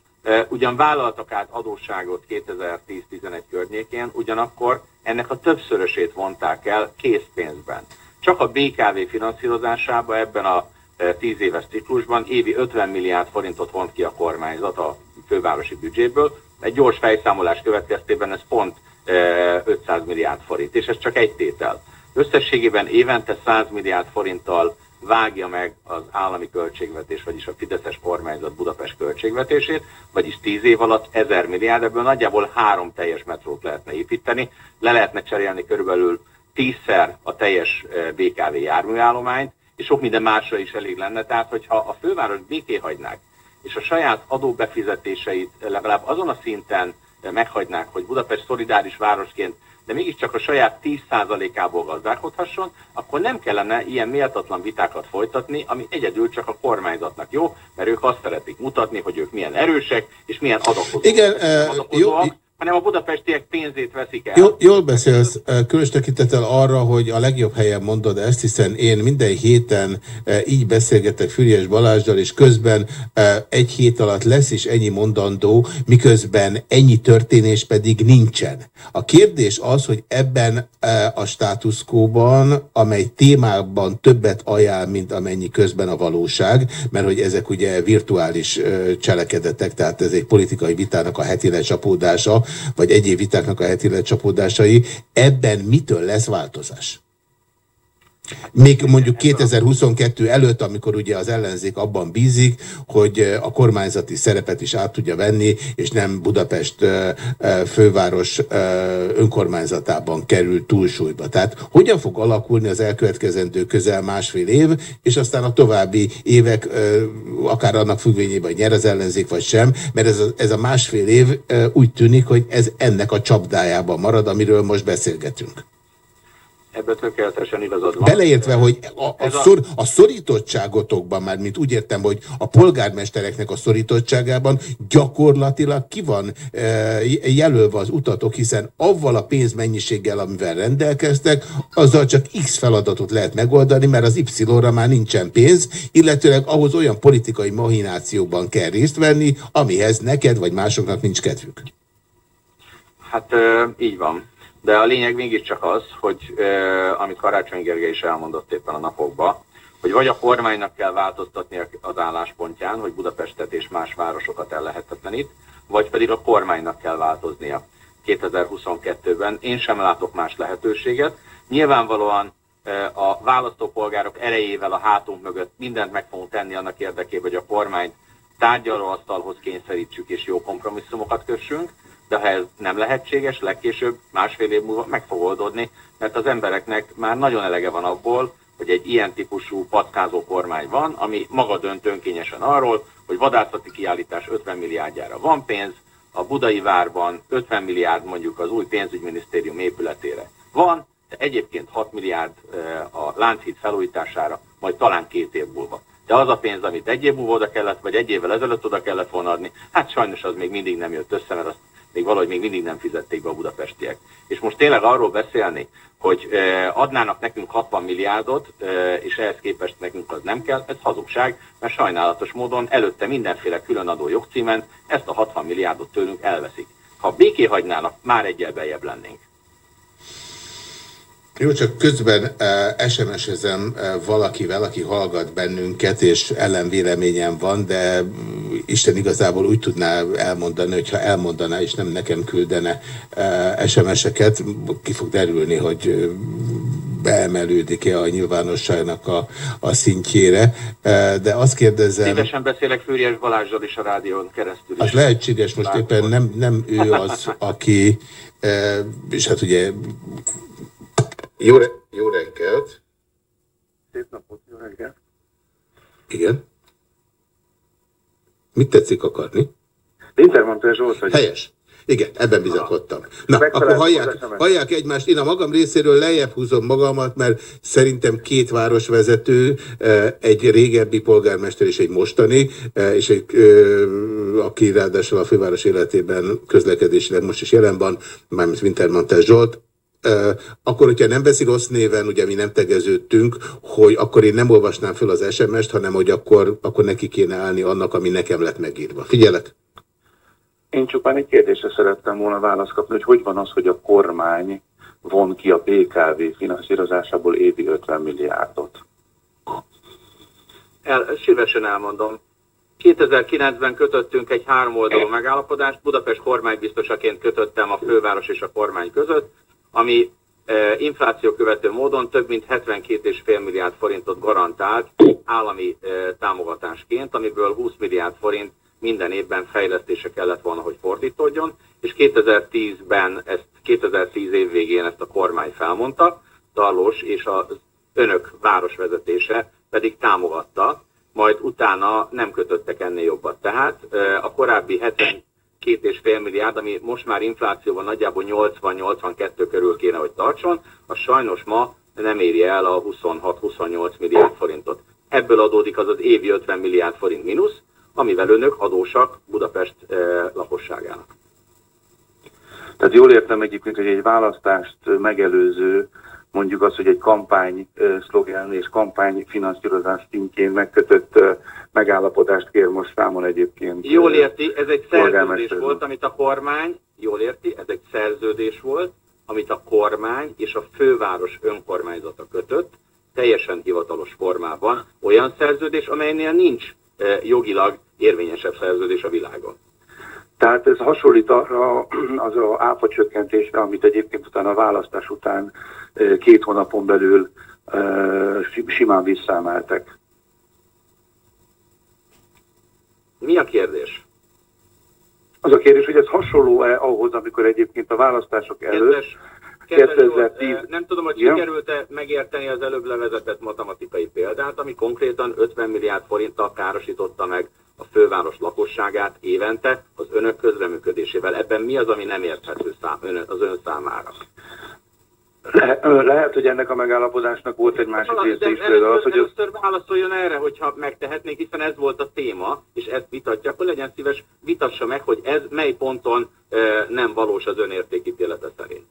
ugyan vállaltak át adósságot 2010-11 környékén, ugyanakkor ennek a többszörösét vonták el készpénzben. Csak a BKV finanszírozásába ebben a e, 10 éves ciklusban évi 50 milliárd forintot vont ki a kormányzat a fővárosi büdzséből. Egy gyors fejszámolás következtében ez pont e, 500 milliárd forint, és ez csak egy tétel. Összességében évente 100 milliárd forinttal vágja meg az állami költségvetés, vagyis a Fideszes kormányzat Budapest költségvetését, vagyis 10 év alatt 1000 milliárd, ebből nagyjából három teljes metrót lehetne építeni, le lehetne cserélni körülbelül tízszer a teljes eh, BKV járműállományt, és sok minden másra is elég lenne. Tehát, hogyha a főváros béké hagynák, és a saját adóbefizetéseit legalább azon a szinten eh, meghagynák, hogy Budapest szolidáris városként, de mégiscsak a saját 10%-ából gazdálkodhasson, akkor nem kellene ilyen méltatlan vitákat folytatni, ami egyedül csak a kormányzatnak jó, mert ők azt szeretik mutatni, hogy ők milyen erősek, és milyen adakozóak. Igen, eh, adakozóak, jó, hanem a budapestiek pénzét veszik el. Jól, jól beszélsz, eh, különös tekintettel arra, hogy a legjobb helyen mondod ezt, hiszen én minden héten eh, így beszélgetek Füriás Balázsdal, és közben eh, egy hét alatt lesz is ennyi mondandó, miközben ennyi történés pedig nincsen. A kérdés az, hogy ebben a státuszkóban, amely témában többet ajánl, mint amennyi közben a valóság, mert hogy ezek ugye virtuális cselekedetek, tehát ez egy politikai vitának a heti lecsapódása, vagy egyéb vitáknak a heti lecsapódásai, ebben mitől lesz változás? Még mondjuk 2022 előtt, amikor ugye az ellenzék abban bízik, hogy a kormányzati szerepet is át tudja venni, és nem Budapest főváros önkormányzatában kerül túlsúlyba. Tehát hogyan fog alakulni az elkövetkezendő közel másfél év, és aztán a további évek, akár annak függvényében, nyer az ellenzék vagy sem, mert ez a, ez a másfél év úgy tűnik, hogy ez ennek a csapdájában marad, amiről most beszélgetünk. Ebben tökéletesen igazad van. Beleértve, hogy a, a, Ez a- szor, a szorítottságotokban már, mint úgy értem, hogy a polgármestereknek a szorítottságában gyakorlatilag ki van e, jelölve az utatok, hiszen avval a pénzmennyiséggel, amivel rendelkeztek, azzal csak X feladatot lehet megoldani, mert az Y-ra már nincsen pénz, illetőleg ahhoz olyan politikai mahinációban kell részt venni, amihez neked vagy másoknak nincs kedvük. Hát így van. De a lényeg mégiscsak az, hogy amit Karácsony Gergely is elmondott éppen a napokban, hogy vagy a kormánynak kell változtatni az álláspontján, hogy Budapestet és más városokat ellehetetlenít, vagy pedig a kormánynak kell változnia 2022-ben. Én sem látok más lehetőséget. Nyilvánvalóan a választópolgárok erejével a hátunk mögött mindent meg fogunk tenni annak érdekében, hogy a kormányt tárgyalóasztalhoz kényszerítsük és jó kompromisszumokat kössünk, de ha ez nem lehetséges, legkésőbb másfél év múlva meg fog oldódni, mert az embereknek már nagyon elege van abból, hogy egy ilyen típusú patkázó kormány van, ami maga dönt önkényesen arról, hogy vadászati kiállítás 50 milliárdjára van pénz, a budai várban 50 milliárd mondjuk az új pénzügyminisztérium épületére van, de egyébként 6 milliárd a Lánchíd felújítására, majd talán két év múlva. De az a pénz, amit egy év múlva oda kellett, vagy egy évvel ezelőtt oda kellett volna adni, hát sajnos az még mindig nem jött össze, mert azt még valahogy még mindig nem fizették be a budapestiek. És most tényleg arról beszélni, hogy adnának nekünk 60 milliárdot, és ehhez képest nekünk az nem kell, ez hazugság, mert sajnálatos módon előtte mindenféle különadó jogcímen ezt a 60 milliárdot tőlünk elveszik. Ha béké hagynának, már egyel bejebb lennénk. Jó, csak közben uh, SMS-ezem uh, valakivel, aki hallgat bennünket, és ellenvéleményem van, de uh, Isten igazából úgy tudná elmondani, hogyha elmondaná, és nem nekem küldene uh, SMS-eket, ki fog derülni, hogy uh, beemelődik-e a nyilvánosságnak a, a szintjére. De azt kérdezem... Szívesen beszélek Fűrjes Balázsral is a rádión keresztül is. Az lehetséges, most éppen nem, nem ő az, aki, és hát ugye jó, re jó reggelt! Szép napot, jó reggelt! Igen? Mit tetszik akarni? Wintermantel Zsolt vagy. Helyes. Igen, ebben bizakodtam. Na, akkor hallják, hallják egymást. Én a magam részéről lejjebb húzom magamat, mert szerintem két városvezető, egy régebbi polgármester és egy mostani, és egy, aki ráadásul a főváros életében közlekedésileg most is jelen van, mármint Wintermantel Zsolt, akkor, hogyha nem veszi rossz néven, ugye mi nem tegeződtünk, hogy akkor én nem olvasnám fel az SMS-t, hanem hogy akkor, akkor neki kéne állni annak, ami nekem lett megírva. Figyelek! Én csupán egy kérdésre szerettem volna választ kapni, hogy hogy van az, hogy a kormány von ki a BKV finanszírozásából évi 50 milliárdot? El, szívesen elmondom. 2009-ben kötöttünk egy háromoldalú megállapodást, Budapest kormánybiztosaként kötöttem a főváros és a kormány között, ami infláció követő módon több mint 72,5 milliárd forintot garantált állami támogatásként, amiből 20 milliárd forint minden évben fejlesztése kellett volna, hogy fordítódjon, és 2010-ben, ezt 2010 év végén ezt a kormány felmondta, Tarlós és az önök városvezetése pedig támogatta, majd utána nem kötöttek ennél jobbat. Tehát a korábbi 70 két és fél milliárd, ami most már inflációban nagyjából 80-82 körül kéne, hogy tartson, az sajnos ma nem éri el a 26-28 milliárd forintot. Ebből adódik az az évi 50 milliárd forint mínusz, amivel önök adósak Budapest eh, lakosságának. Tehát jól értem egyébként, hogy egy választást megelőző, mondjuk az, hogy egy kampány szlogen és kampány finanszírozás szintjén megkötött megállapodást kér most számon egyébként. Jól érti, ez egy szerződés volt, amit a kormány, jól érti, ez egy szerződés volt, amit a kormány és a főváros önkormányzata kötött, teljesen hivatalos formában, olyan szerződés, amelynél nincs jogilag érvényesebb szerződés a világon. Tehát ez hasonlít arra az a áfa csökkentésre, amit egyébként utána a választás után két hónapon belül simán visszaemeltek. Mi a kérdés? Az a kérdés, hogy ez hasonló-e ahhoz, amikor egyébként a választások előtt Kedves, kedves 2010... Volt, nem tudom, hogy sikerült-e megérteni az előbb levezetett matematikai példát, ami konkrétan 50 milliárd forinttal károsította meg a főváros lakosságát évente az önök közreműködésével. Ebben mi az, ami nem érthető szám, ön, az ön számára? Le, lehet, hogy ennek a megállapodásnak volt egy másik része is. Például az, hogy először válaszoljon erre, hogyha megtehetnék, hiszen ez volt a téma, és ezt vitatja, akkor legyen szíves, vitassa meg, hogy ez mely ponton e, nem valós az ön értékítélete szerint.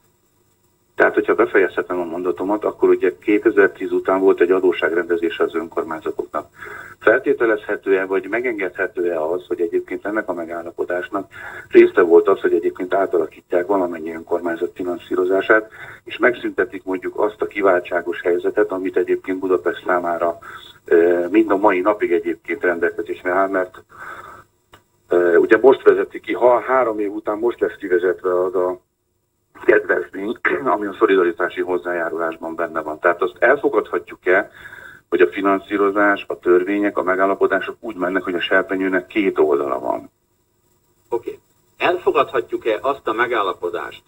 Tehát, hogyha befejezhetem a mondatomat, akkor ugye 2010 után volt egy adóságrendezés az önkormányzatoknak. Feltételezhető-e, vagy megengedhető-e az, hogy egyébként ennek a megállapodásnak része volt az, hogy egyébként átalakítják valamennyi önkormányzat finanszírozását, és megszüntetik mondjuk azt a kiváltságos helyzetet, amit egyébként Budapest számára mind a mai napig egyébként rendelkezésre áll, mert ugye most vezeti ki, ha három év után most lesz kivezetve az a kedvezmény, ami a szolidaritási hozzájárulásban benne van. Tehát azt elfogadhatjuk-e, hogy a finanszírozás, a törvények, a megállapodások úgy mennek, hogy a serpenyőnek két oldala van. Oké. Okay. elfogadhatjuk-e azt a megállapodást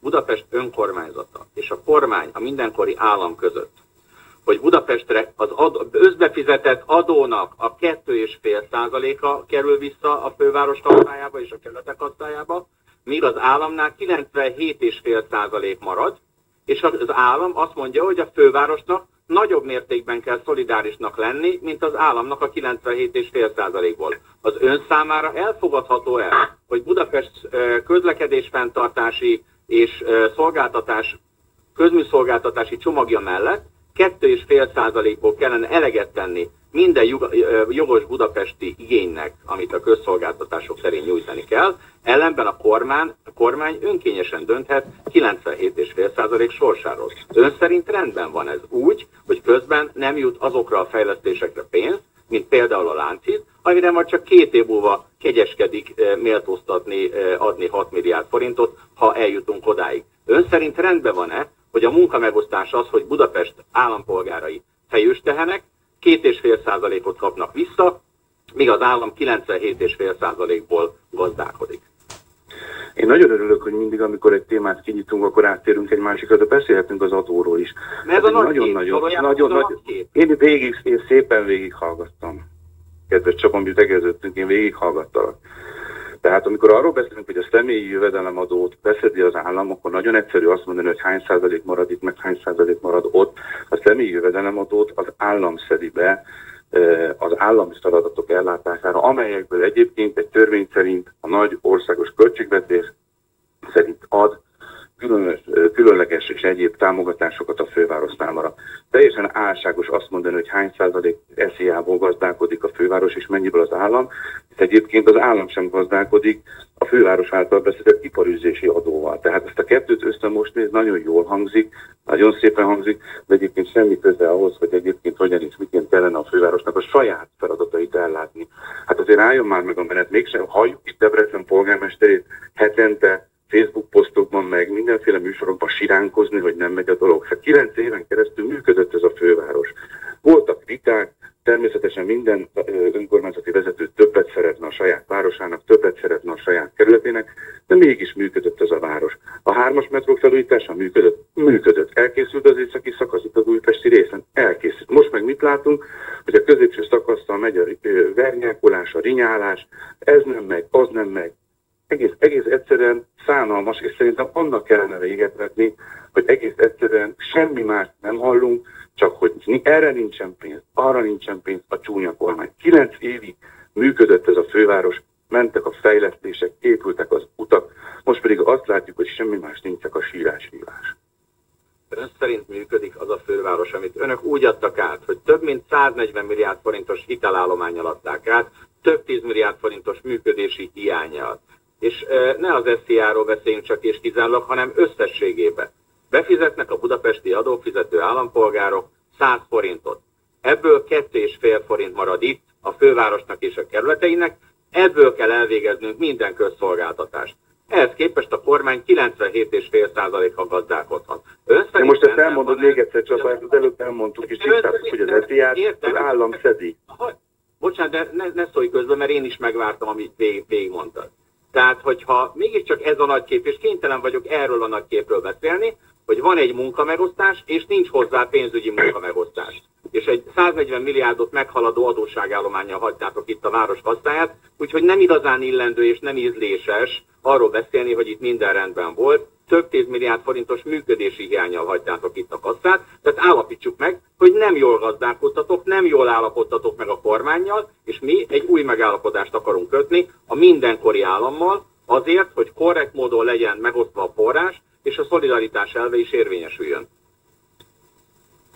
Budapest önkormányzata és a kormány a mindenkori állam között, hogy Budapestre az ad, özbefizetett adónak a 2,5 százaléka kerül vissza a főváros kasszájába és a kerületek kasszájába, míg az államnál 97,5 százalék marad, és az állam azt mondja, hogy a fővárosnak nagyobb mértékben kell szolidárisnak lenni, mint az államnak a 97,5 százalékból. Az ön számára elfogadható el, hogy Budapest közlekedésfenntartási és szolgáltatás, közműszolgáltatási csomagja mellett 2,5 százalékból kellene eleget tenni minden jogos budapesti igénynek, amit a közszolgáltatások szerint nyújtani kell, ellenben a kormány, a kormány önkényesen dönthet 97,5% sorsáról. Ön szerint rendben van ez úgy, hogy közben nem jut azokra a fejlesztésekre pénz, mint például a láncid, amire majd csak két év múlva kegyeskedik méltóztatni, adni 6 milliárd forintot, ha eljutunk odáig. Ön szerint rendben van-e, hogy a munkamegosztás az, hogy Budapest állampolgárai fejős tehenek, és fél százalékot kapnak vissza, míg az állam 97,5 százalékból gazdálkodik. Én nagyon örülök, hogy mindig, amikor egy témát kinyitunk, akkor áttérünk egy másikra, de beszélhetünk az adóról is. ez a nagy nagyon, nagyon, nagyon, nagyon, én végig, én szépen végighallgattam. Kedves Csapon, mi tegeződtünk, én végighallgattalak. Tehát amikor arról beszélünk, hogy a személyi jövedelemadót beszedi az állam, akkor nagyon egyszerű azt mondani, hogy hány százalék marad itt, meg hány százalék marad ott. A személyi jövedelemadót az állam szedi be az állami feladatok ellátására, amelyekből egyébként egy törvény szerint a nagy országos költségvetés szerint ad különös, különleges és egyéb támogatásokat a főváros számára. Teljesen álságos azt mondani, hogy hány százalék SZIA-ból gazdálkodik a főváros, és mennyiből az állam, hisz egyébként az állam sem gazdálkodik a főváros által beszedett iparűzési adóval. Tehát ezt a kettőt összemosni, ez nagyon jól hangzik, nagyon szépen hangzik, de egyébként semmi köze ahhoz, hogy egyébként hogyan és miként kellene a fővárosnak a saját feladatait ellátni. Hát azért álljon már meg a menet, mégsem halljuk itt Debrecen polgármesterét hetente Facebook posztokban, meg mindenféle műsorokban siránkozni, hogy nem megy a dolog. Hát kilenc éven keresztül működött ez a főváros. Voltak viták, természetesen minden önkormányzati vezető többet szeretne a saját városának, többet szeretne a saját kerületének, de mégis működött ez a város. A hármas metró felújítása működött, működött. Elkészült az északi szakasz itt az újpesti részen, elkészült. Most meg mit látunk, hogy a középső szakasztal megy a vernyákolás, a rinyálás, ez nem megy, az nem megy, egész, egész egyszerűen szánalmas, és szerintem annak kellene véget hogy egész egyszerűen semmi más nem hallunk, csak hogy erre nincsen pénz, arra nincsen pénz a csúnya kormány. Kilenc évig működött ez a főváros, mentek a fejlesztések, épültek az utak, most pedig azt látjuk, hogy semmi más nincs, csak a sírás-vívás. Ön szerint működik az a főváros, amit önök úgy adtak át, hogy több mint 140 milliárd forintos hitelállományal adták át, több 10 milliárd forintos működési hiányjal. És ne az SZIA-ról beszéljünk csak és kizárólag, hanem összességében. Befizetnek a budapesti adófizető állampolgárok 100 forintot. Ebből 2,5 forint marad itt a fővárosnak és a kerületeinek, ebből kell elvégeznünk minden közszolgáltatást. Ehhez képest a kormány 97,5%-a gazdálkodhat. De most ezt elmondod még egyszer, csak ezt az előbb elmondtuk, és tisztáztuk, hogy az SZIA-t az állam szedi. Bocsánat, de ne, ne szólj közben, mert én is megvártam, amit vég, végigmondtad. Tehát, hogyha mégiscsak ez a nagy kép, és kénytelen vagyok erről a nagy képről beszélni, hogy van egy munkamegosztás, és nincs hozzá pénzügyi munkamegosztás. És egy 140 milliárdot meghaladó adósságállományjal hagytátok itt a város kasszáját, úgyhogy nem igazán illendő és nem ízléses arról beszélni, hogy itt minden rendben volt. Több 10 milliárd forintos működési hiányjal hagytátok itt a kasszát, tehát állapítsuk meg, hogy nem jól gazdálkodtatok, nem jól állapodtatok meg a kormányjal, és mi egy új megállapodást akarunk kötni a mindenkori állammal, azért, hogy korrekt módon legyen megosztva a forrás, és a szolidaritás elve is érvényesüljön.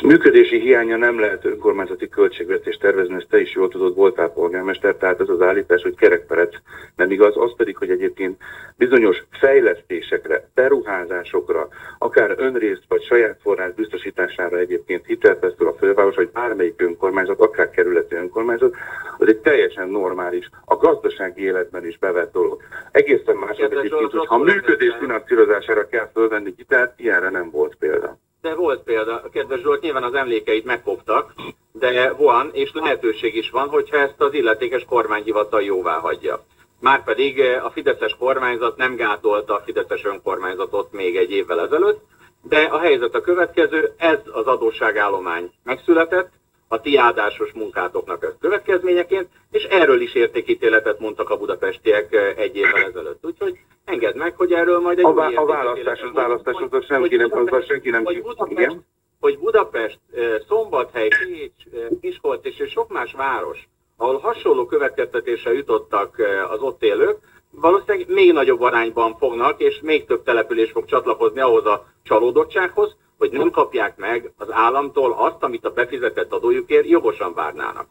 Működési hiánya nem lehet önkormányzati költségvetést tervezni, ezt te is jól tudod, voltál polgármester, tehát ez az állítás, hogy kerekperec nem igaz, az pedig, hogy egyébként bizonyos fejlesztésekre, beruházásokra, akár önrészt vagy saját forrás biztosítására egyébként hitelt a főváros, vagy bármelyik önkormányzat, akár kerületi önkormányzat, az egy teljesen normális, a gazdasági életben is bevett dolog. Egészen más egyébként, hogy ha működés finanszírozására kell fölvenni hitelt, ilyenre nem volt példa. De volt példa, kedves Zsolt, nyilván az emlékeit megkoptak, de van, és lehetőség is van, hogyha ezt az illetékes kormányhivatal jóvá hagyja. Márpedig eh, a Fideszes kormányzat nem gátolta a Fideszes önkormányzatot még egy évvel ezelőtt, de a helyzet a következő, ez az adósságállomány megszületett, a ti áldásos munkátoknak ez következményeként, és erről is értékítéletet mondtak a budapestiek eh, egy évvel ezelőtt. Úgyhogy engedd meg, hogy erről majd egy A, vá- a választás, az választás, az senki nem, az Budapest- senki nem, hogy Budapest, igen. hogy Budapest, eh, Szombathely, Pécs, eh, Miskolc és sok más város, ahol hasonló következtetésre jutottak az ott élők, valószínűleg még nagyobb arányban fognak, és még több település fog csatlakozni ahhoz a csalódottsághoz, hogy nem kapják meg az államtól azt, amit a befizetett adójukért jogosan várnának.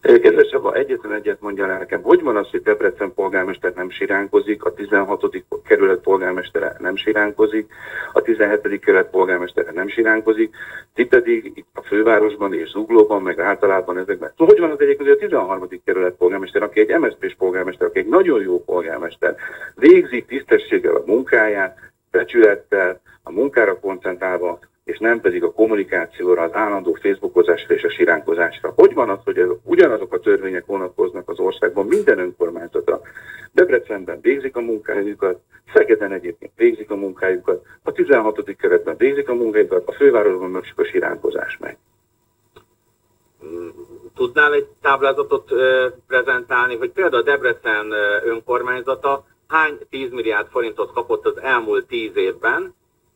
Kedves Csaba, egyetlen egyet mondja el nekem, hogy van az, hogy Debrecen polgármester nem siránkozik, a 16. kerület polgármestere nem siránkozik, a 17. kerület polgármestere nem siránkozik, ti pedig itt a fővárosban és Zuglóban, meg általában ezekben. Szóval hogy van az egyébként, hogy a 13. kerület polgármester, aki egy MSZP-s polgármester, aki egy nagyon jó polgármester, végzi tisztességgel a munkáját, becsülettel, a munkára koncentrálva, és nem pedig a kommunikációra, az állandó facebookozásra és a siránkozásra. Hogy van az, hogy ugyanazok a törvények vonatkoznak az országban minden önkormányzatra? Debrecenben végzik a munkájukat, Szegeden egyébként végzik a munkájukat, a 16. keretben végzik a munkájukat, a fővárosban meg csak a siránkozás meg. Tudnál egy táblázatot prezentálni, hogy például a Debrecen önkormányzata hány 10 milliárd forintot kapott az elmúlt 10 évben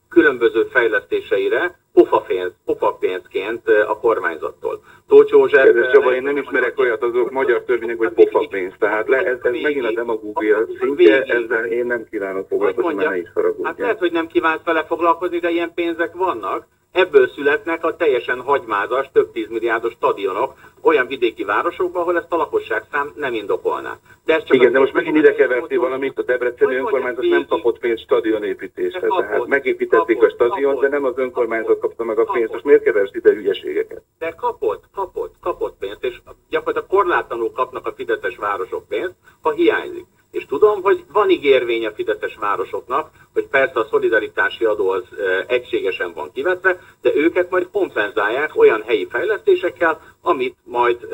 különböző fejlesztéseire pofapénz, pofapénzként a kormányzattól. Tóth József... Kedves Csaba, én nem ismerek olyat azok magyar törvények, hogy pofa pénz. Tehát le, ez, ez megint a demagógia szintje, ezzel én nem kívánok foglalkozni, mert ne is Hát haragudjál. lehet, hogy nem kívánt vele foglalkozni, de ilyen pénzek vannak. Ebből születnek a teljesen hagymázas, több tízmilliárdos stadionok olyan vidéki városokban, ahol ezt a lakosságszám nem indokolná. De ez csak Igen, de most megint ide kevertél valamit, a Debreceni önkormányzat nem kapott pénzt stadionépítésre. Kapott, Tehát megépítették a kapott, stadiont, de nem az önkormányzat kapta meg a pénzt. Most miért keversz ide hülyeségeket? De kapott, kapott, kapott pénzt, és gyakorlatilag korlátlanul kapnak a fideszes városok pénzt, ha hiányzik. És tudom, hogy van ígérvény a fideszes városoknak, hogy persze a szolidaritási adó az egységesen van kivetve, de őket majd kompenzálják olyan helyi fejlesztésekkel, amit majd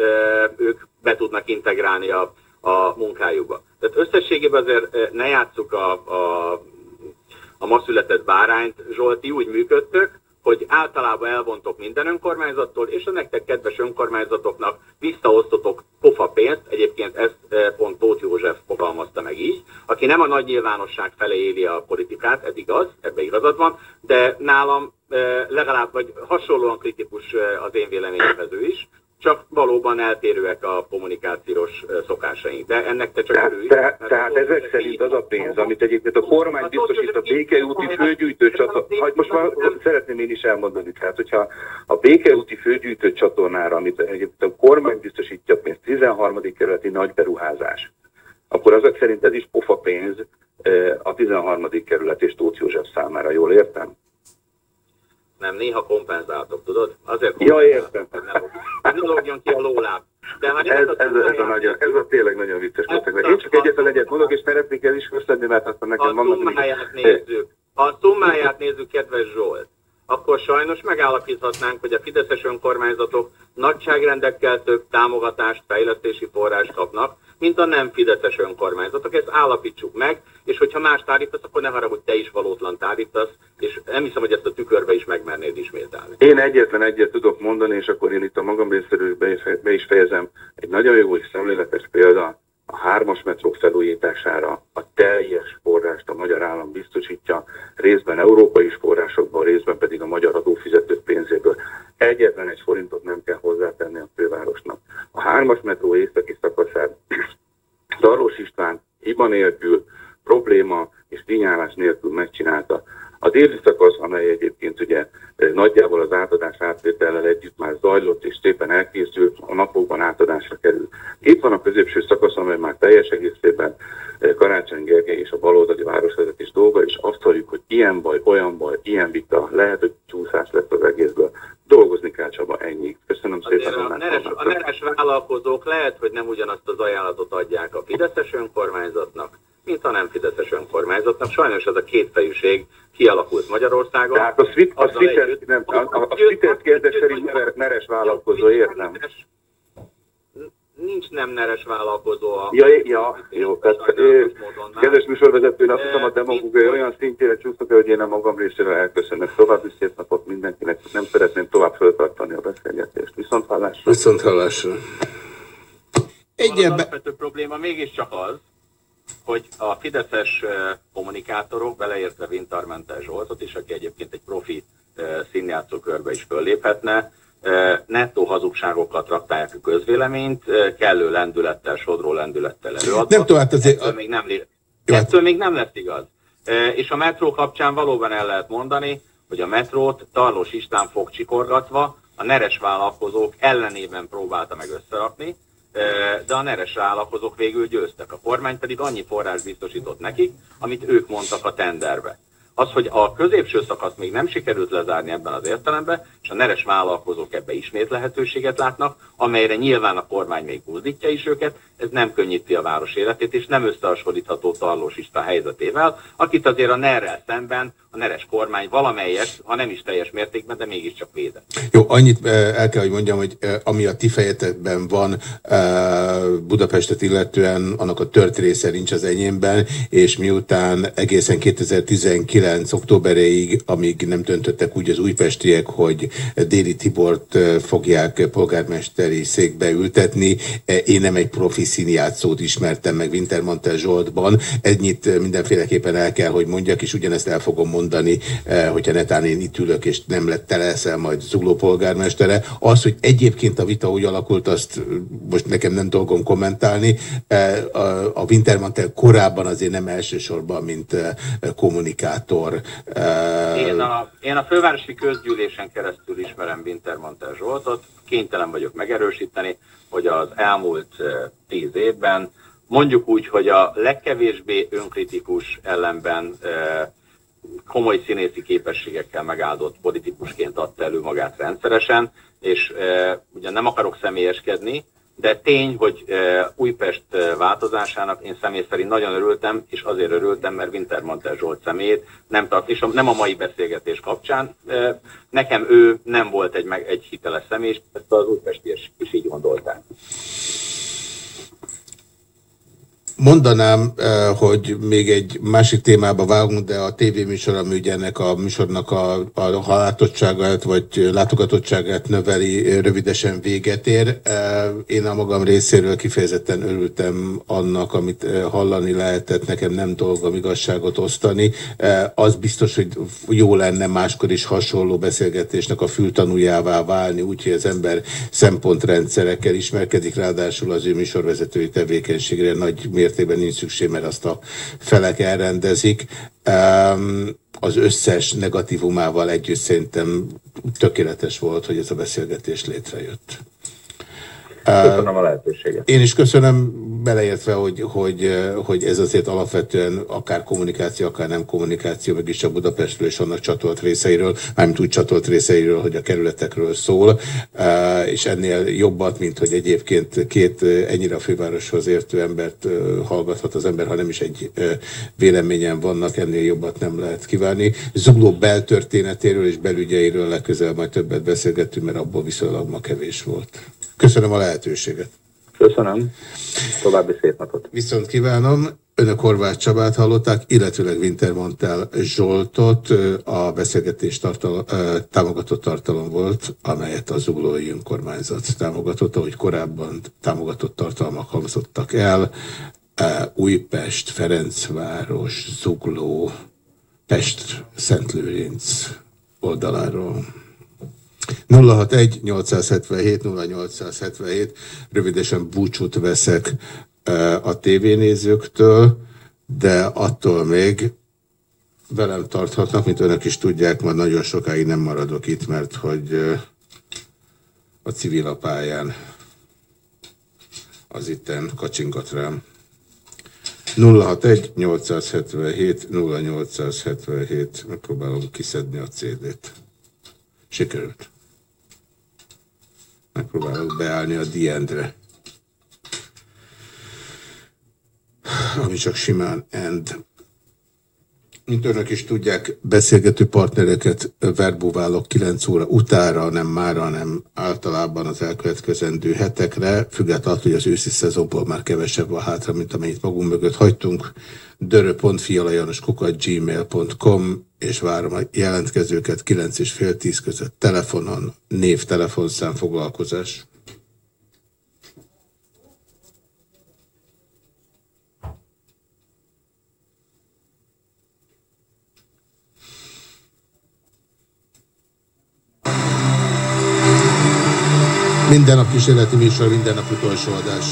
ők be tudnak integrálni a, a munkájukba. Tehát összességében azért ne játsszuk a, a, a ma született bárányt, Zsolti, úgy működtök, hogy általában elvontok minden önkormányzattól, és a nektek kedves önkormányzatoknak visszaosztotok pofa pénzt, egyébként ezt eh, pont Tóth József fogalmazta meg így, aki nem a nagy nyilvánosság felé éli a politikát, ez igaz, ebbe igazad van, de nálam eh, legalább vagy hasonlóan kritikus eh, az én véleményemhez ő is, csak valóban eltérőek a kommunikációs szokásaink. De ennek te csak örülj. Tehát, mert tehát ezek szerint az a pénz, amit egyébként a kormány biztosít a békeúti főgyűjtő csatornára, most már szeretném én is elmondani, tehát hogyha a békeúti főgyűjtő csatornára, amit egyébként a kormány biztosítja a pénzt, 13. kerületi nagy beruházás, akkor azok szerint ez is pofa pénz a 13. kerület és Tóth József számára, jól értem? Nem, néha kompenzáltok, tudod? Azért Ja, értem. hogy ne lógjon ki a lóláb. De már Ez, ez, ez, a nagyon, ez a tényleg nagyon vicces volt. Én csak egyetlen egyet mondok, és szeretnék el is köszönni, mert aztán nekem Ha a vannak... szummáját nézzük, a szummáját nézzük, kedves Zsolt, akkor sajnos megállapíthatnánk, hogy a fideszes önkormányzatok nagyságrendekkel több támogatást, fejlesztési forrást kapnak, mint a nem fideszes önkormányzatok. Ezt állapítsuk meg, és hogyha más állítasz, akkor ne haragudj, te is valótlan állítasz, és nem hiszem, hogy ezt a tükörbe is megmernéd ismételni. Én egyetlen egyet tudok mondani, és akkor én itt a magam részéről be is- fejezem. Egy nagyon jó és szemléletes példa a hármas metró felújítására a teljes forrást a magyar állam biztosítja, részben európai forrásokból, részben pedig a magyar adófizetők pénzéből. Egyetlen egy forintot nem kell hozzátenni a fővárosnak. A hármas metró északi szakaszát Darlós István hiba nélkül, probléma és tényállás nélkül megcsinálta. A déli szakasz, amely egyébként ugye eh, nagyjából az átadás átvétellel együtt már zajlott és szépen elkészült, a napokban átadásra kerül. Itt van a középső szakasz, amely már teljes egészében eh, Karácsony Gergely és a baloldali városvezetés dolga, és azt halljuk, hogy ilyen baj, olyan baj, ilyen vita, lehet, hogy csúszás lesz az egészből. Dolgozni kell Csaba, ennyi. Köszönöm Azért szépen. a neres, a neres vállalkozók lehet, hogy nem ugyanazt az ajánlatot adják a fideszes önkormányzatnak, mint a nem fideszes önkormányzatnak. Sajnos ez a kétfejűség kialakult Magyarországon. Tehát a Svit- a együtt- nem, a, a, a Twitter kérdés szerint neres, vállalkozó, értem. nincs nem neres vállalkozó a... Ja, ja, jó, persze. Kedves műsorvezető, én azt hiszem a demagógia olyan szintjére csúsztak, hogy én a magam részéről elköszönök. További szép napot mindenkinek, nem szeretném tovább föltartani a beszélgetést. Viszont hallásra. Viszont hallásra. Egy az alapvető probléma mégiscsak az, hogy a fideszes kommunikátorok, beleértve Wintermenter Zsoltot is, aki egyébként egy profi színjátszókörbe is fölléphetne, nettó hazugságokat raktálják a közvéleményt, kellő lendülettel, sodró lendülettel előadva. Nem tovább azért... Ettől még nem, ettől még nem lesz igaz. És a metró kapcsán valóban el lehet mondani, hogy a metrót Tarlós István fog csikorgatva a neres vállalkozók ellenében próbálta meg összerakni, de a neres vállalkozók végül győztek. A kormány pedig annyi forrás biztosított nekik, amit ők mondtak a tenderbe. Az, hogy a középső szakaszt még nem sikerült lezárni ebben az értelemben, és a neres vállalkozók ebbe ismét lehetőséget látnak, amelyre nyilván a kormány még buzdítja is őket, ez nem könnyíti a város életét, és nem összehasonlítható Tarlós István helyzetével, akit azért a ner szemben a neres kormány valamelyes, ha nem is teljes mértékben, de mégiscsak védett. Jó, annyit eh, el kell, hogy mondjam, hogy eh, ami a ti fejetekben van eh, Budapestet illetően, annak a tört része nincs az enyémben, és miután egészen 2019. októberéig, amíg nem döntöttek úgy az újpestiek, hogy Déli Tibort fogják polgármesteri székbe ültetni, én nem egy profi színjátszót ismertem meg Wintermantel Zsoltban. Ennyit mindenféleképpen el kell, hogy mondjak, és ugyanezt el fogom mondani, eh, hogyha netán én itt ülök, és nem lett te leszel majd Zugló polgármestere. Az, hogy egyébként a vita úgy alakult, azt most nekem nem dolgom kommentálni. Eh, a Wintermantel korábban azért nem elsősorban, mint eh, kommunikátor. Én a, én a fővárosi közgyűlésen keresztül ismerem Wintermantel Zsoltot, kénytelen vagyok megerősíteni, hogy az elmúlt tíz évben mondjuk úgy, hogy a legkevésbé önkritikus ellenben komoly színészi képességekkel megáldott politikusként adta elő magát rendszeresen, és ugye nem akarok személyeskedni, de tény, hogy e, Újpest változásának én személy szerint nagyon örültem, és azért örültem, mert Wintermantel Zsolt személyét nem tart, és nem a mai beszélgetés kapcsán. E, nekem ő nem volt egy, meg, egy hiteles személy, és ezt az újpestiek is így gondolták. Mondanám, eh, hogy még egy másik témába vágunk, de a tévéműsor, ami ugye ennek a műsornak a, a halátottságát vagy látogatottságát növeli, rövidesen véget ér. Eh, én a magam részéről kifejezetten örültem annak, amit eh, hallani lehetett, nekem nem dolgom igazságot osztani. Az biztos, hogy jó lenne máskor is hasonló beszélgetésnek a fültanújává válni, úgyhogy az ember szempontrendszerekkel ismerkedik, ráadásul az ő műsorvezetői tevékenységre nagy mértékben mértékben nincs szükség, mert azt a felek elrendezik. Az összes negatívumával együtt szerintem tökéletes volt, hogy ez a beszélgetés létrejött. Köszönöm a lehetőséget. Én is köszönöm, beleértve, hogy, hogy, hogy ez azért alapvetően akár kommunikáció, akár nem kommunikáció, meg is a Budapestről és annak csatolt részeiről, mármint úgy csatolt részeiről, hogy a kerületekről szól, és ennél jobbat, mint hogy egyébként két ennyire a fővároshoz értő embert hallgathat az ember, ha nem is egy véleményen vannak, ennél jobbat nem lehet kívánni. Zugló beltörténetéről és belügyeiről legközelebb majd többet beszélgettünk, mert abból viszonylag ma kevés volt. Köszönöm a lehetőséget. Köszönöm. További szép napot. Viszont kívánom. Önök Horváth Csabát hallották, illetőleg Wintermantel Zsoltot. A beszélgetés tartalom, támogatott tartalom volt, amelyet az zuglói önkormányzat támogatott, ahogy korábban támogatott tartalmak hangzottak el. Újpest, Ferencváros, Zugló, Pest, Szentlőrinc oldaláról. 061 877 0877 rövidesen búcsút veszek a tévénézőktől, de attól még velem tarthatnak, mint önök is tudják, majd nagyon sokáig nem maradok itt, mert hogy a civil a az itten kacsingat rám. 061 877 0877 megpróbálom kiszedni a CD-t. Sikerült. Megpróbálok beállni a diendre. Ami csak simán end. Mint önök is tudják, beszélgető partnereket verbúválok 9 óra utára, nem mára, hanem általában az elkövetkezendő hetekre, függetlenül, hogy az őszi szezonból már kevesebb van hátra, mint amennyit magunk mögött hagytunk. dörö.fialajanoskukat gmail.com és várom a jelentkezőket 9 és fél 10 között telefonon, név, telefonszám, foglalkozás. Minden nap kísérleti műsor, minden nap utolsó adás.